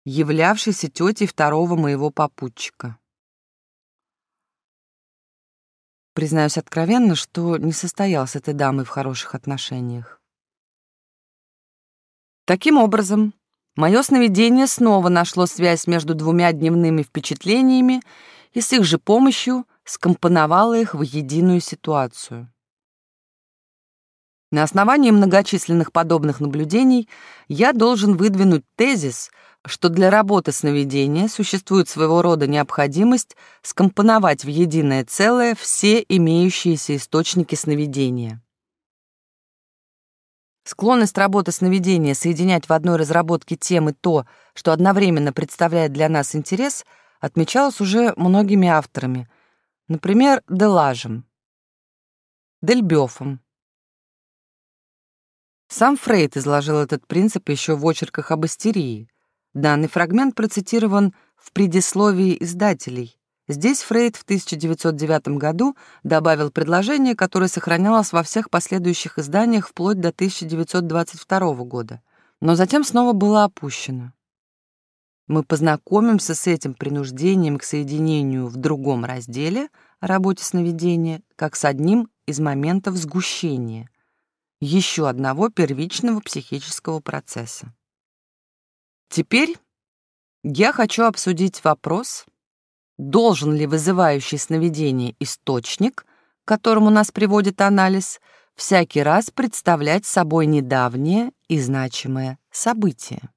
A: являвшейся тетей второго моего попутчика. Признаюсь откровенно, что не состоял с этой дамой в хороших отношениях. Таким образом, мое сновидение снова нашло связь между двумя дневными впечатлениями и с их же помощью скомпоновало их в единую ситуацию. На основании многочисленных подобных наблюдений я должен выдвинуть тезис, что для работы сновидения существует своего рода необходимость скомпоновать в единое целое все имеющиеся источники сновидения. Склонность работы сновидения соединять в одной разработке темы то, что одновременно представляет для нас интерес, отмечалась уже многими авторами, например, Делажем, Дельбёфом, сам Фрейд изложил этот принцип еще в очерках об астерии. Данный фрагмент процитирован в предисловии издателей. Здесь Фрейд в 1909 году добавил предложение, которое сохранялось во всех последующих изданиях вплоть до 1922 года, но затем снова было опущено. Мы познакомимся с этим принуждением к соединению в другом разделе о работе сновидения, как с одним из моментов сгущения, еще одного первичного психического процесса. Теперь я хочу обсудить вопрос, должен ли вызывающий сновидение источник, к которому нас приводит анализ, всякий раз представлять собой недавнее и значимое событие.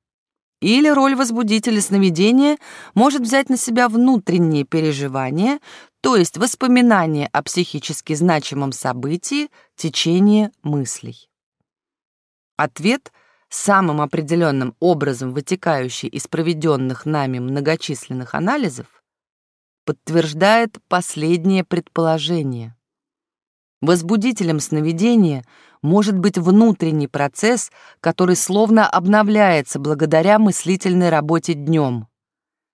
A: Или роль возбудителя сновидения может взять на себя внутренние переживания, то есть воспоминания о психически значимом событии, течение мыслей. Ответ, самым определенным образом вытекающий из проведенных нами многочисленных анализов, подтверждает последнее предположение. Возбудителем сновидения может быть внутренний процесс, который словно обновляется благодаря мыслительной работе днем.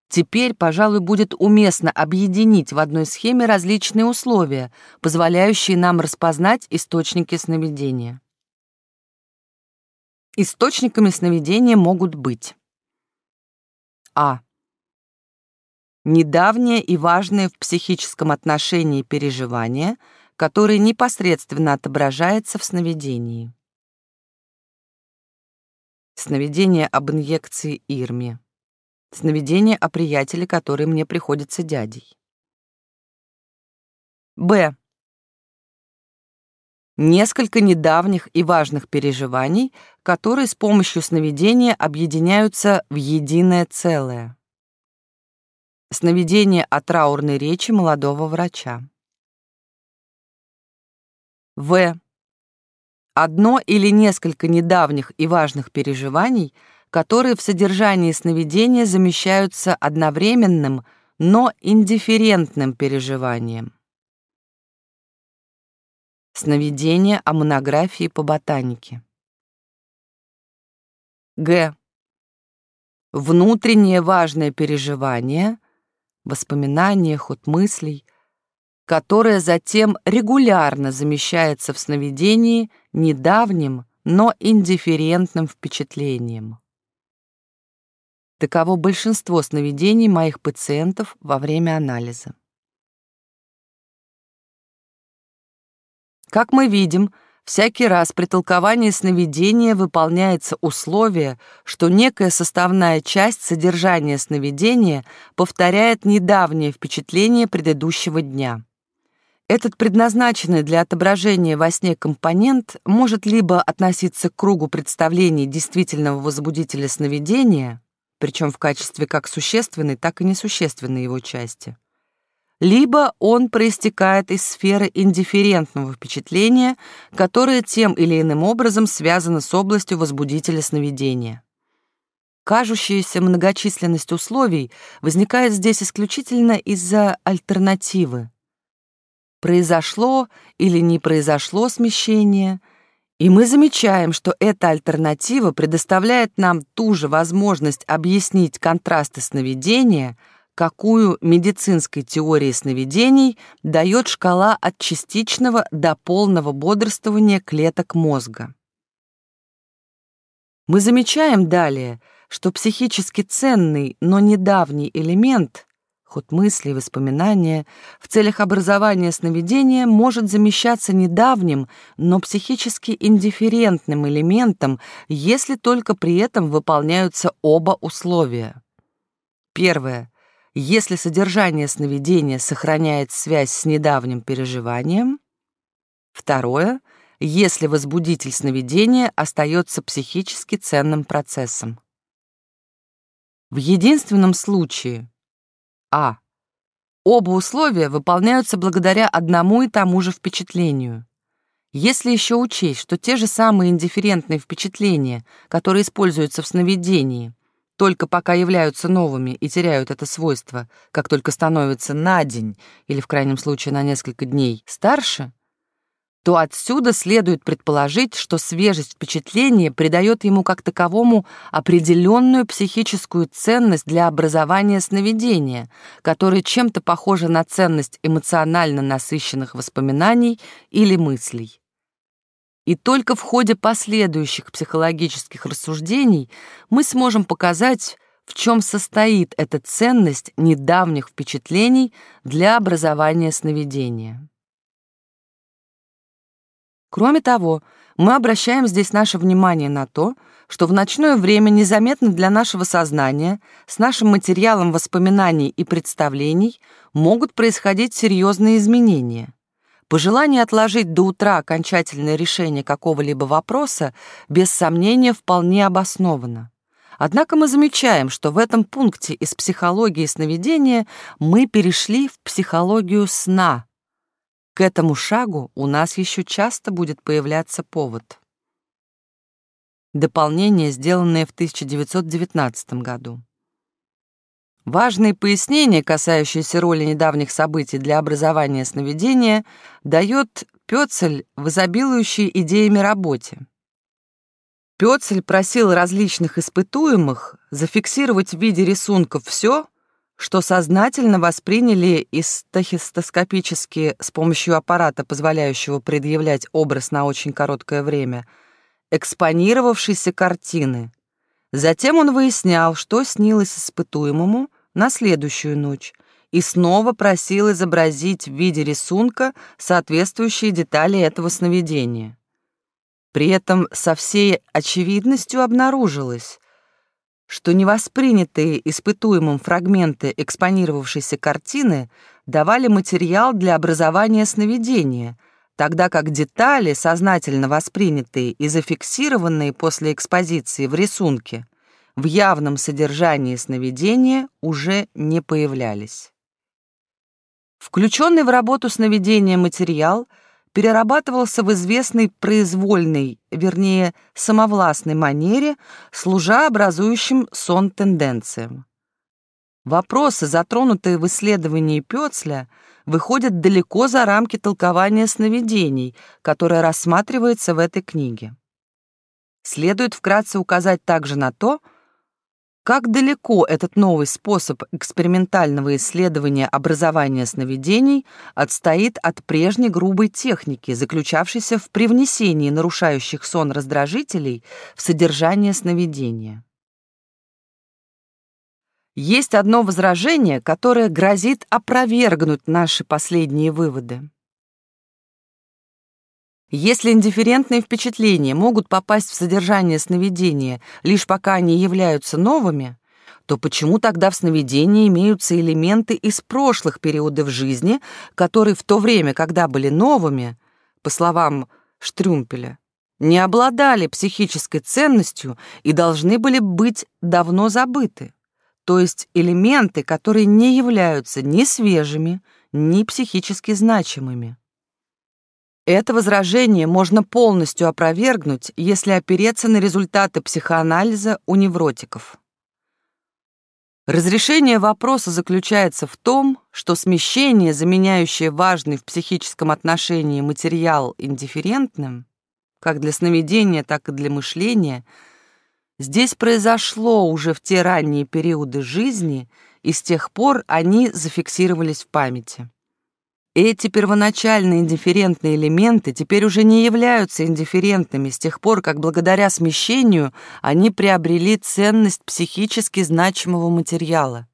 A: Теперь, пожалуй, будет уместно объединить в одной схеме различные условия, позволяющие нам распознать источники сновидения. Источниками сновидения могут быть А. Недавнее и важное в психическом отношении переживание, которое непосредственно отображается в сновидении. Сновидение об инъекции Ирме. Сновидение о приятеле, который мне приходится дядей. Б. Несколько недавних и важных переживаний, которые с помощью сновидения объединяются в единое целое. Сновидение о траурной речи молодого врача. В. Одно или несколько недавних и важных переживаний — которые в содержании сновидения замещаются одновременным, но индифферентным переживанием. Сновидение о монографии по ботанике. Г. Внутреннее важное переживание, воспоминание, ход мыслей, которое затем регулярно замещается в сновидении недавним, но индифферентным впечатлением. Таково большинство сновидений моих пациентов во время анализа. Как мы видим, всякий раз при толковании сновидения выполняется условие, что некая составная часть содержания сновидения повторяет недавнее впечатление предыдущего дня. Этот предназначенный для отображения во сне компонент может либо относиться к кругу представлений действительного возбудителя сновидения, причем в качестве как существенной, так и несущественной его части, либо он проистекает из сферы индифферентного впечатления, которое тем или иным образом связано с областью возбудителя сновидения. Кажущаяся многочисленность условий возникает здесь исключительно из-за альтернативы. Произошло или не произошло смещение, и мы замечаем, что эта альтернатива предоставляет нам ту же возможность объяснить контрасты сновидения – какую медицинской теории сновидений дает шкала от частичного до полного бодрствования клеток мозга. Мы замечаем далее, что психически ценный, но недавний элемент, ход мысли воспоминания, в целях образования сновидения может замещаться недавним, но психически индифферентным элементом, если только при этом выполняются оба условия. Первое если содержание сновидения сохраняет связь с недавним переживанием. Второе, если возбудитель сновидения остается психически ценным процессом. В единственном случае А. Оба условия выполняются благодаря одному и тому же впечатлению. Если еще учесть, что те же самые индифферентные впечатления, которые используются в сновидении, только пока являются новыми и теряют это свойство, как только становятся на день или, в крайнем случае, на несколько дней старше, то отсюда следует предположить, что свежесть впечатления придает ему как таковому определенную психическую ценность для образования сновидения, которая чем-то похожа на ценность эмоционально насыщенных воспоминаний или мыслей. И только в ходе последующих психологических рассуждений мы сможем показать, в чем состоит эта ценность недавних впечатлений для образования сновидения. Кроме того, мы обращаем здесь наше внимание на то, что в ночное время незаметно для нашего сознания с нашим материалом воспоминаний и представлений могут происходить серьезные изменения. Пожелание отложить до утра окончательное решение какого-либо вопроса без сомнения вполне обосновано. Однако мы замечаем, что в этом пункте из психологии сновидения мы перешли в психологию сна. К этому шагу у нас еще часто будет появляться повод. Дополнение, сделанное в 1919 году. Важные пояснения, касающиеся роли недавних событий для образования сновидения, дает Пёцель в изобилующей идеями работе. Пёцель просил различных испытуемых зафиксировать в виде рисунков все, что сознательно восприняли истохистоскопически с помощью аппарата, позволяющего предъявлять образ на очень короткое время, экспонировавшейся картины. Затем он выяснял, что снилось испытуемому, на следующую ночь и снова просил изобразить в виде рисунка соответствующие детали этого сновидения. При этом со всей очевидностью обнаружилось, что невоспринятые испытуемым фрагменты экспонировавшейся картины давали материал для образования сновидения, тогда как детали, сознательно воспринятые и зафиксированные после экспозиции в рисунке, в явном содержании сновидения уже не появлялись. Включенный в работу сновидения материал перерабатывался в известной произвольной, вернее, самовластной манере, служа образующим сон тенденциям. Вопросы, затронутые в исследовании Пёцля, выходят далеко за рамки толкования сновидений, которое рассматривается в этой книге. Следует вкратце указать также на то, как далеко этот новый способ экспериментального исследования образования сновидений отстоит от прежней грубой техники, заключавшейся в привнесении нарушающих сон раздражителей в содержание сновидения? Есть одно возражение, которое грозит опровергнуть наши последние выводы. Если индифферентные впечатления могут попасть в содержание сновидения, лишь пока они являются новыми, то почему тогда в сновидении имеются элементы из прошлых периодов жизни, которые в то время, когда были новыми, по словам Штрюмпеля, не обладали психической ценностью и должны были быть давно забыты? То есть элементы, которые не являются ни свежими, ни психически значимыми. Это возражение можно полностью опровергнуть, если опереться на результаты психоанализа у невротиков. Разрешение вопроса заключается в том, что смещение, заменяющее важный в психическом отношении материал индифферентным, как для сновидения, так и для мышления, здесь произошло уже в те ранние периоды жизни, и с тех пор они зафиксировались в памяти. Эти первоначальные индифферентные элементы теперь уже не являются индифферентными с тех пор, как благодаря смещению они приобрели ценность психически значимого материала.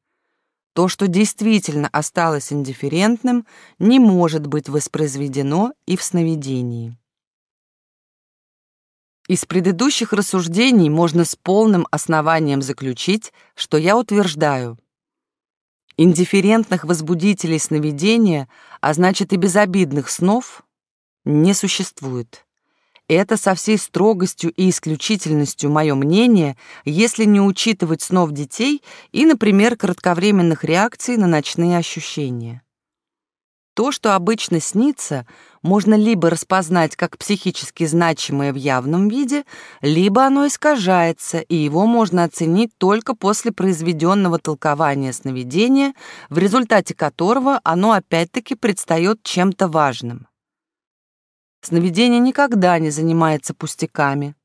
A: То, что действительно осталось индифферентным, не может быть воспроизведено и в сновидении. Из предыдущих рассуждений можно с полным основанием заключить, что я утверждаю – Индифферентных возбудителей сновидения, а значит и безобидных снов, не существует. Это со всей строгостью и исключительностью мое мнение, если не учитывать снов детей и, например, кратковременных реакций на ночные ощущения. То, что обычно снится, можно либо распознать как психически значимое в явном виде, либо оно искажается, и его можно оценить только после произведенного толкования сновидения, в результате которого оно опять-таки предстает чем-то важным. Сновидение никогда не занимается пустяками.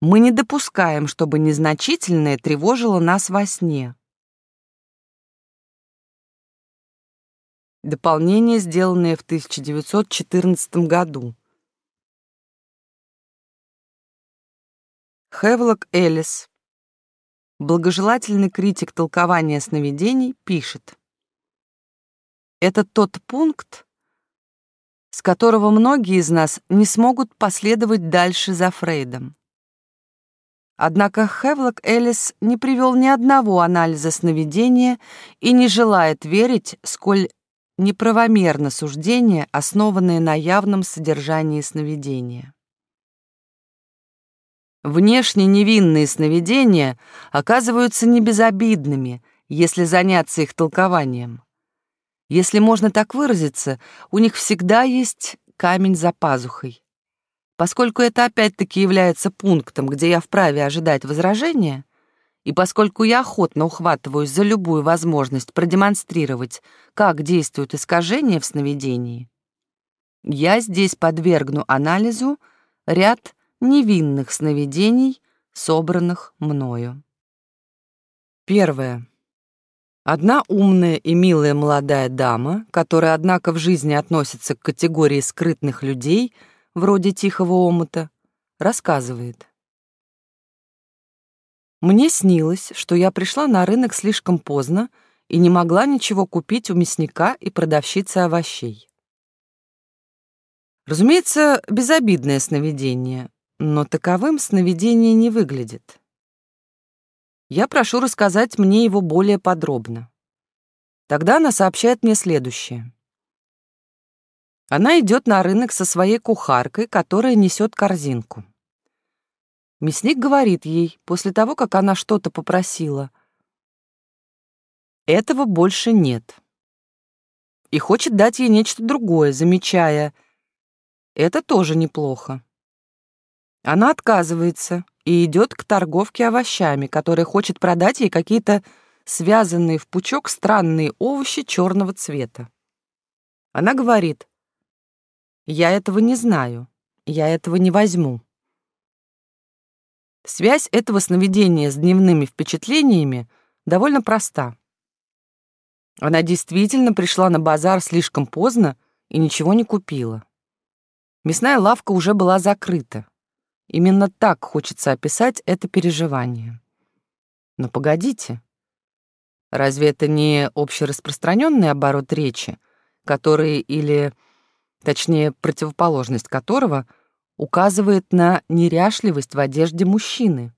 A: Мы не допускаем, чтобы незначительное тревожило нас во сне. Дополнение, сделанное в 1914 году. Хевлок Эллис, благожелательный критик толкования сновидений, пишет. Это тот пункт, с которого многие из нас не смогут последовать дальше за Фрейдом. Однако Хевлок Эллис не привел ни одного анализа сновидения и не желает верить, сколь неправомерно суждения, основанные на явном содержании сновидения. Внешне невинные сновидения оказываются небезобидными, если заняться их толкованием. Если можно так выразиться, у них всегда есть камень за пазухой. Поскольку это опять-таки является пунктом, где я вправе ожидать возражения, и поскольку я охотно ухватываюсь за любую возможность продемонстрировать, как действуют искажения в сновидении, я здесь подвергну анализу ряд невинных сновидений, собранных мною. Первое. Одна умная и милая молодая дама, которая, однако, в жизни относится к категории скрытных людей, вроде тихого омута, рассказывает. Мне снилось, что я пришла на рынок слишком поздно и не могла ничего купить у мясника и продавщицы овощей. Разумеется, безобидное сновидение, но таковым сновидение не выглядит. Я прошу рассказать мне его более подробно. Тогда она сообщает мне следующее. Она идет на рынок со своей кухаркой, которая несет корзинку. Мясник говорит ей, после того, как она что-то попросила, этого больше нет. И хочет дать ей нечто другое, замечая, это тоже неплохо. Она отказывается и идет к торговке овощами, которая хочет продать ей какие-то связанные в пучок странные овощи черного цвета. Она говорит, «Я этого не знаю, я этого не возьму». Связь этого сновидения с дневными впечатлениями довольно проста. Она действительно пришла на базар слишком поздно и ничего не купила. Мясная лавка уже была закрыта. Именно так хочется описать это переживание. Но погодите. Разве это не общераспространенный оборот речи, который или, точнее, противоположность которого указывает на неряшливость в одежде мужчины?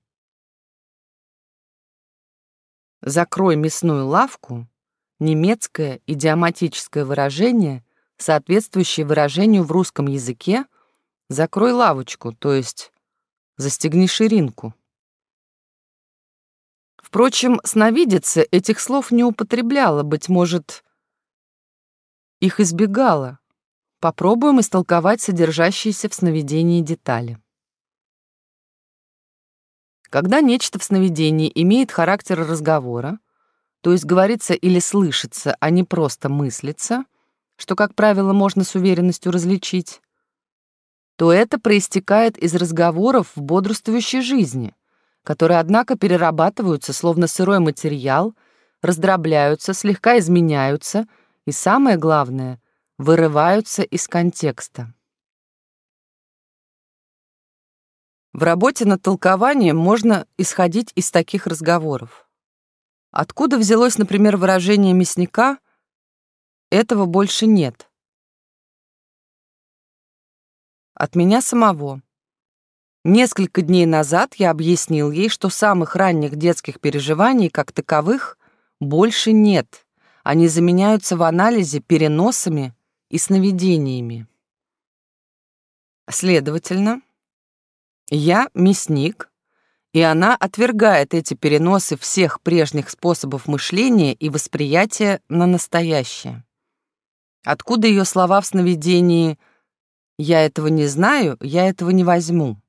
A: «Закрой мясную лавку» — немецкое идиоматическое выражение, соответствующее выражению в русском языке «закрой лавочку», то есть «застегни ширинку». Впрочем, сновидица этих слов не употребляла, быть может, их избегала. Попробуем истолковать содержащиеся в сновидении детали. Когда нечто в сновидении имеет характер разговора, то есть говорится или слышится, а не просто мыслится, что, как правило, можно с уверенностью различить, то это проистекает из разговоров в бодрствующей жизни, которые, однако, перерабатываются словно сырой материал, раздробляются, слегка изменяются и, самое главное, вырываются из контекста. В работе над толкованием можно исходить из таких разговоров. Откуда взялось, например, выражение мясника «этого больше нет»? От меня самого. Несколько дней назад я объяснил ей, что самых ранних детских переживаний, как таковых, больше нет. Они заменяются в анализе переносами и сновидениями. Следовательно, я мясник, и она отвергает эти переносы всех прежних способов мышления и восприятия на настоящее. Откуда ее слова в сновидении «я этого не знаю, я этого не возьму»?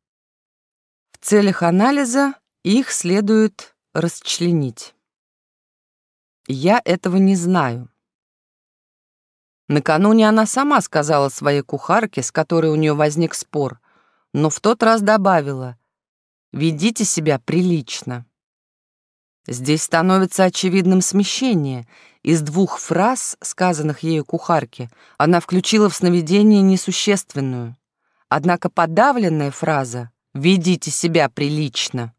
A: В целях анализа их следует расчленить. Я этого не знаю. Накануне она сама сказала своей кухарке, с которой у нее возник спор, но в тот раз добавила «Ведите себя прилично». Здесь становится очевидным смещение. Из двух фраз, сказанных ею кухарке, она включила в сновидение несущественную. Однако подавленная фраза «ведите себя прилично»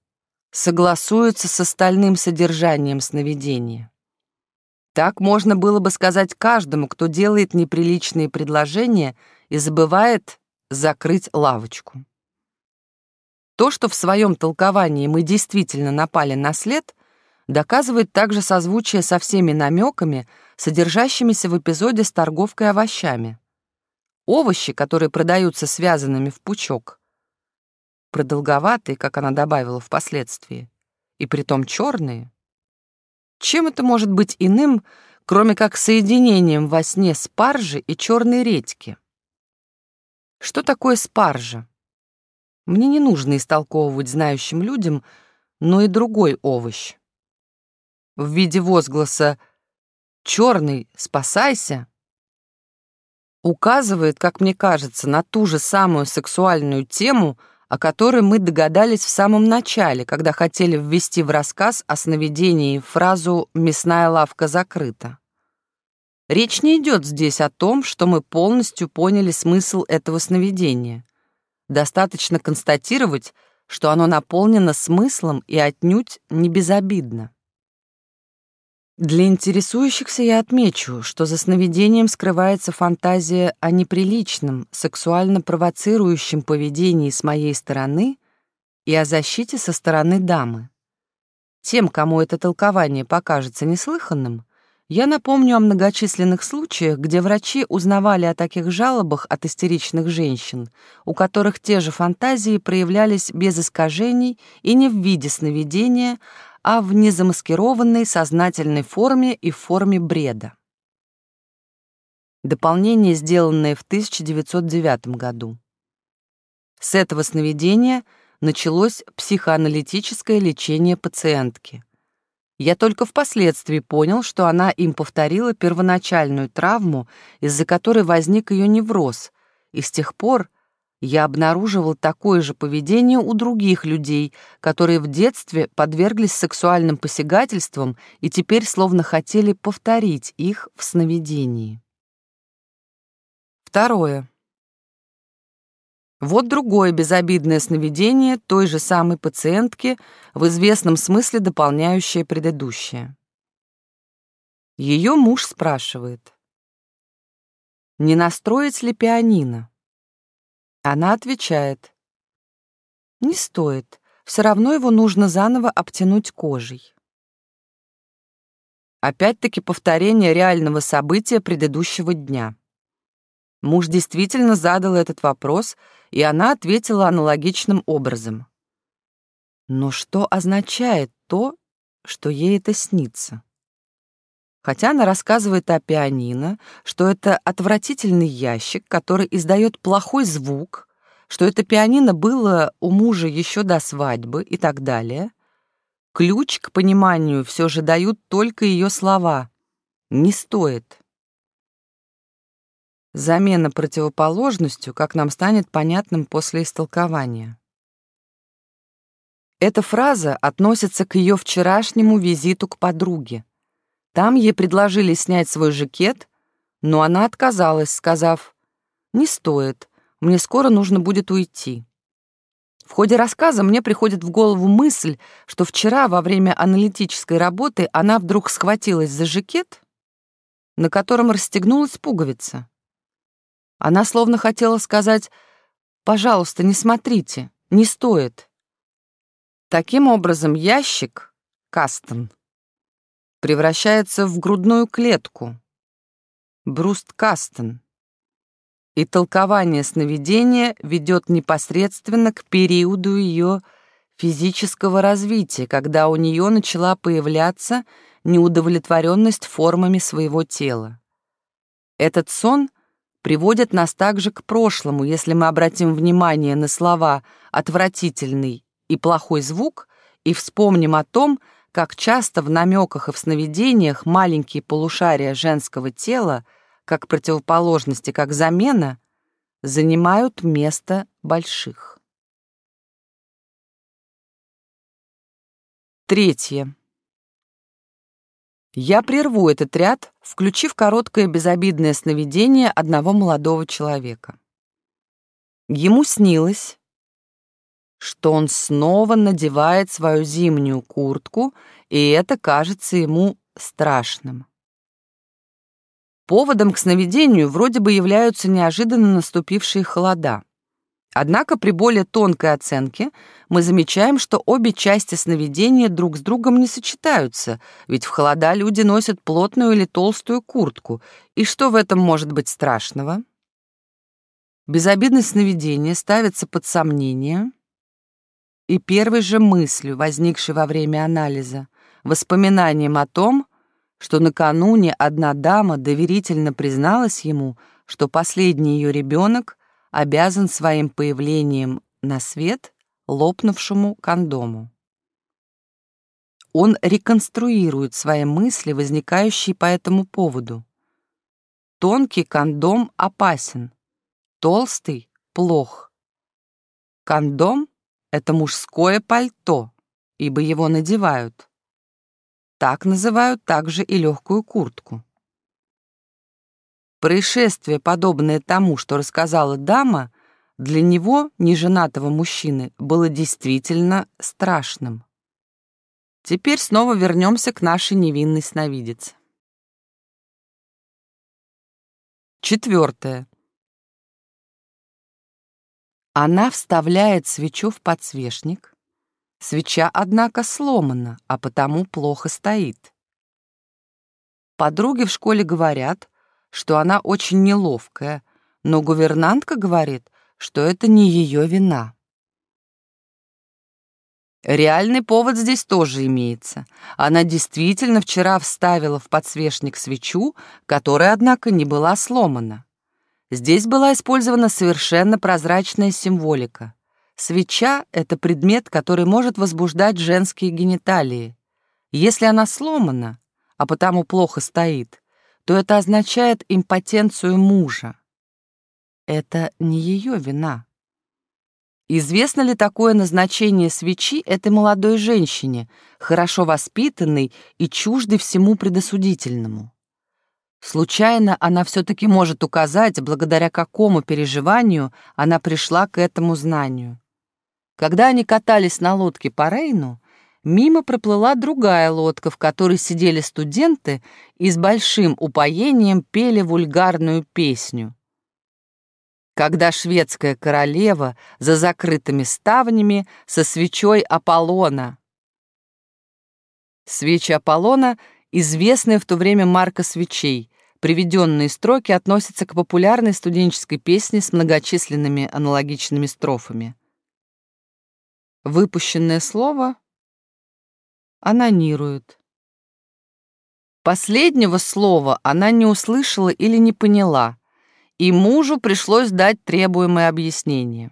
A: согласуется с остальным содержанием сновидения. Так можно было бы сказать каждому, кто делает неприличные предложения и забывает закрыть лавочку. То, что в своем толковании мы действительно напали на след, доказывает также созвучие со всеми намеками, содержащимися в эпизоде с торговкой овощами. Овощи, которые продаются связанными в пучок, продолговатые, как она добавила впоследствии, и притом черные. Чем это может быть иным, кроме как соединением во сне спаржи и черной редьки? Что такое спаржа? Мне не нужно истолковывать знающим людям, но и другой овощ. В виде возгласа «Черный, спасайся!» указывает, как мне кажется, на ту же самую сексуальную тему, о которой мы догадались в самом начале, когда хотели ввести в рассказ о сновидении фразу «мясная лавка закрыта». Речь не идет здесь о том, что мы полностью поняли смысл этого сновидения. Достаточно констатировать, что оно наполнено смыслом и отнюдь не безобидно. Для интересующихся я отмечу, что за сновидением скрывается фантазия о неприличном, сексуально провоцирующем поведении с моей стороны и о защите со стороны дамы. Тем, кому это толкование покажется неслыханным, я напомню о многочисленных случаях, где врачи узнавали о таких жалобах от истеричных женщин, у которых те же фантазии проявлялись без искажений и не в виде сновидения, а в незамаскированной сознательной форме и форме бреда. Дополнение, сделанное в 1909 году. С этого сновидения началось психоаналитическое лечение пациентки. Я только впоследствии понял, что она им повторила первоначальную травму, из-за которой возник ее невроз, и с тех пор я обнаруживал такое же поведение у других людей, которые в детстве подверглись сексуальным посягательствам и теперь словно хотели повторить их в сновидении. Второе. Вот другое безобидное сновидение той же самой пациентки, в известном смысле дополняющее предыдущее. Ее муж спрашивает, не настроить ли пианино? Она отвечает, «Не стоит, все равно его нужно заново обтянуть кожей». Опять-таки повторение реального события предыдущего дня. Муж действительно задал этот вопрос, и она ответила аналогичным образом. Но что означает то, что ей это снится? Хотя она рассказывает о пианино, что это отвратительный ящик, который издает плохой звук, что это пианино было у мужа еще до свадьбы и так далее, ключ к пониманию все же дают только ее слова «не стоит». Замена противоположностью, как нам станет понятным после истолкования. Эта фраза относится к ее вчерашнему визиту к подруге. Там ей предложили снять свой жакет, но она отказалась, сказав, «Не стоит, мне скоро нужно будет уйти». В ходе рассказа мне приходит в голову мысль, что вчера во время аналитической работы она вдруг схватилась за жакет, на котором расстегнулась пуговица. Она словно хотела сказать «Пожалуйста, не смотрите, не стоит». Таким образом, ящик, Кастон, превращается в грудную клетку, Бруст Кастон, и толкование сновидения ведет непосредственно к периоду ее физического развития, когда у нее начала появляться неудовлетворенность формами своего тела. Этот сон приводит нас также к прошлому, если мы обратим внимание на слова «отвратительный» и «плохой звук» и вспомним о том, как часто в намеках и в сновидениях маленькие полушария женского тела, как противоположности, как замена, занимают место больших. Третье. Я прерву этот ряд, включив короткое безобидное сновидение одного молодого человека. Ему снилось, что он снова надевает свою зимнюю куртку, и это кажется ему страшным. Поводом к сновидению вроде бы являются неожиданно наступившие холода. Однако при более тонкой оценке мы замечаем, что обе части сновидения друг с другом не сочетаются, ведь в холода люди носят плотную или толстую куртку, и что в этом может быть страшного? Безобидность сновидения ставится под сомнение, и первой же мыслью, возникшей во время анализа, воспоминанием о том, что накануне одна дама доверительно призналась ему, что последний ее ребенок обязан своим появлением на свет лопнувшему кондому. Он реконструирует свои мысли, возникающие по этому поводу. Тонкий кондом опасен, толстый — плох. Кондом это мужское пальто, ибо его надевают. Так называют также и легкую куртку. Происшествие, подобное тому, что рассказала дама, для него, неженатого мужчины, было действительно страшным. Теперь снова вернемся к нашей невинной сновидице. Четвертое. Она вставляет свечу в подсвечник. Свеча, однако, сломана, а потому плохо стоит. Подруги в школе говорят, что она очень неловкая, но гувернантка говорит, что это не ее вина. Реальный повод здесь тоже имеется. Она действительно вчера вставила в подсвечник свечу, которая, однако, не была сломана. Здесь была использована совершенно прозрачная символика. Свеча — это предмет, который может возбуждать женские гениталии. Если она сломана, а потому плохо стоит, то это означает импотенцию мужа. Это не ее вина. Известно ли такое назначение свечи этой молодой женщине, хорошо воспитанной и чуждой всему предосудительному? Случайно она все-таки может указать, благодаря какому переживанию она пришла к этому знанию. Когда они катались на лодке по Рейну, мимо проплыла другая лодка, в которой сидели студенты и с большим упоением пели вульгарную песню. Когда шведская королева за закрытыми ставнями со свечой Аполлона. Свечи Аполлона — известная в то время марка свечей. Приведенные строки относятся к популярной студенческой песне с многочисленными аналогичными строфами. Выпущенное слово анонирует. Последнего слова она не услышала или не поняла, и мужу пришлось дать требуемое объяснение.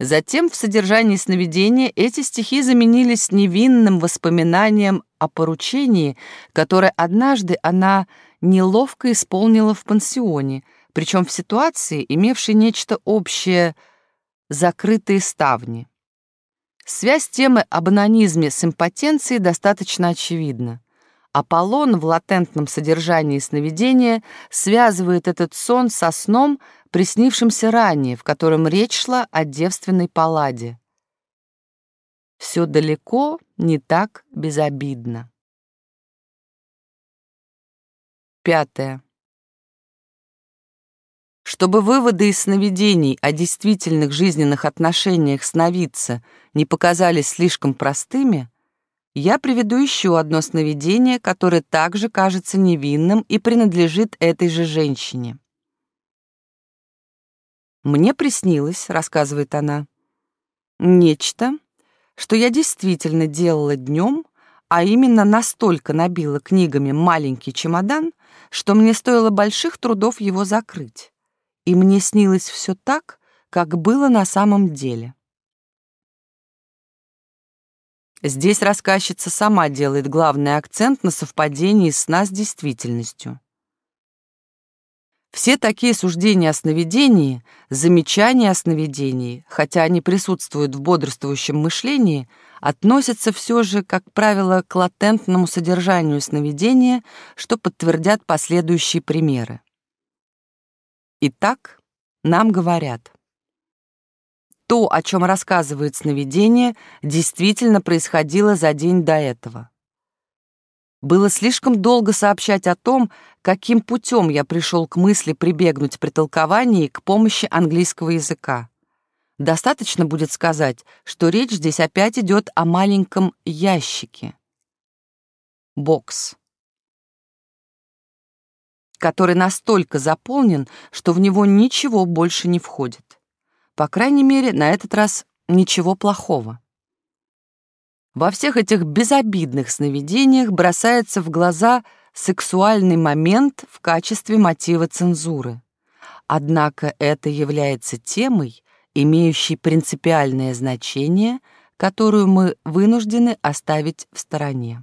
A: Затем в содержании сновидения эти стихи заменились невинным воспоминанием о поручении, которое однажды она неловко исполнила в пансионе, причем в ситуации, имевшей нечто общее «закрытые ставни». Связь темы об анонизме с импотенцией достаточно очевидна. Аполлон в латентном содержании сновидения связывает этот сон со сном, приснившимся ранее, в котором речь шла о девственной палладе. Все далеко не так безобидно. Пятое. Чтобы выводы из сновидений о действительных жизненных отношениях сновидца не показались слишком простыми, я приведу еще одно сновидение, которое также кажется невинным и принадлежит этой же женщине. «Мне приснилось», — рассказывает она, — «нечто, что я действительно делала днем, а именно настолько набила книгами маленький чемодан, что мне стоило больших трудов его закрыть и мне снилось все так, как было на самом деле. Здесь рассказчица сама делает главный акцент на совпадении сна с действительностью. Все такие суждения о сновидении, замечания о сновидении, хотя они присутствуют в бодрствующем мышлении, относятся все же, как правило, к латентному содержанию сновидения, что подтвердят последующие примеры. Итак, нам говорят. То, о чем рассказывает сновидение, действительно происходило за день до этого. Было слишком долго сообщать о том, каким путем я пришел к мысли прибегнуть при толковании к помощи английского языка. Достаточно будет сказать, что речь здесь опять идет о маленьком ящике. Бокс который настолько заполнен, что в него ничего больше не входит. По крайней мере, на этот раз ничего плохого. Во всех этих безобидных сновидениях бросается в глаза сексуальный момент в качестве мотива цензуры. Однако это является темой, имеющей принципиальное значение, которую мы вынуждены оставить в стороне.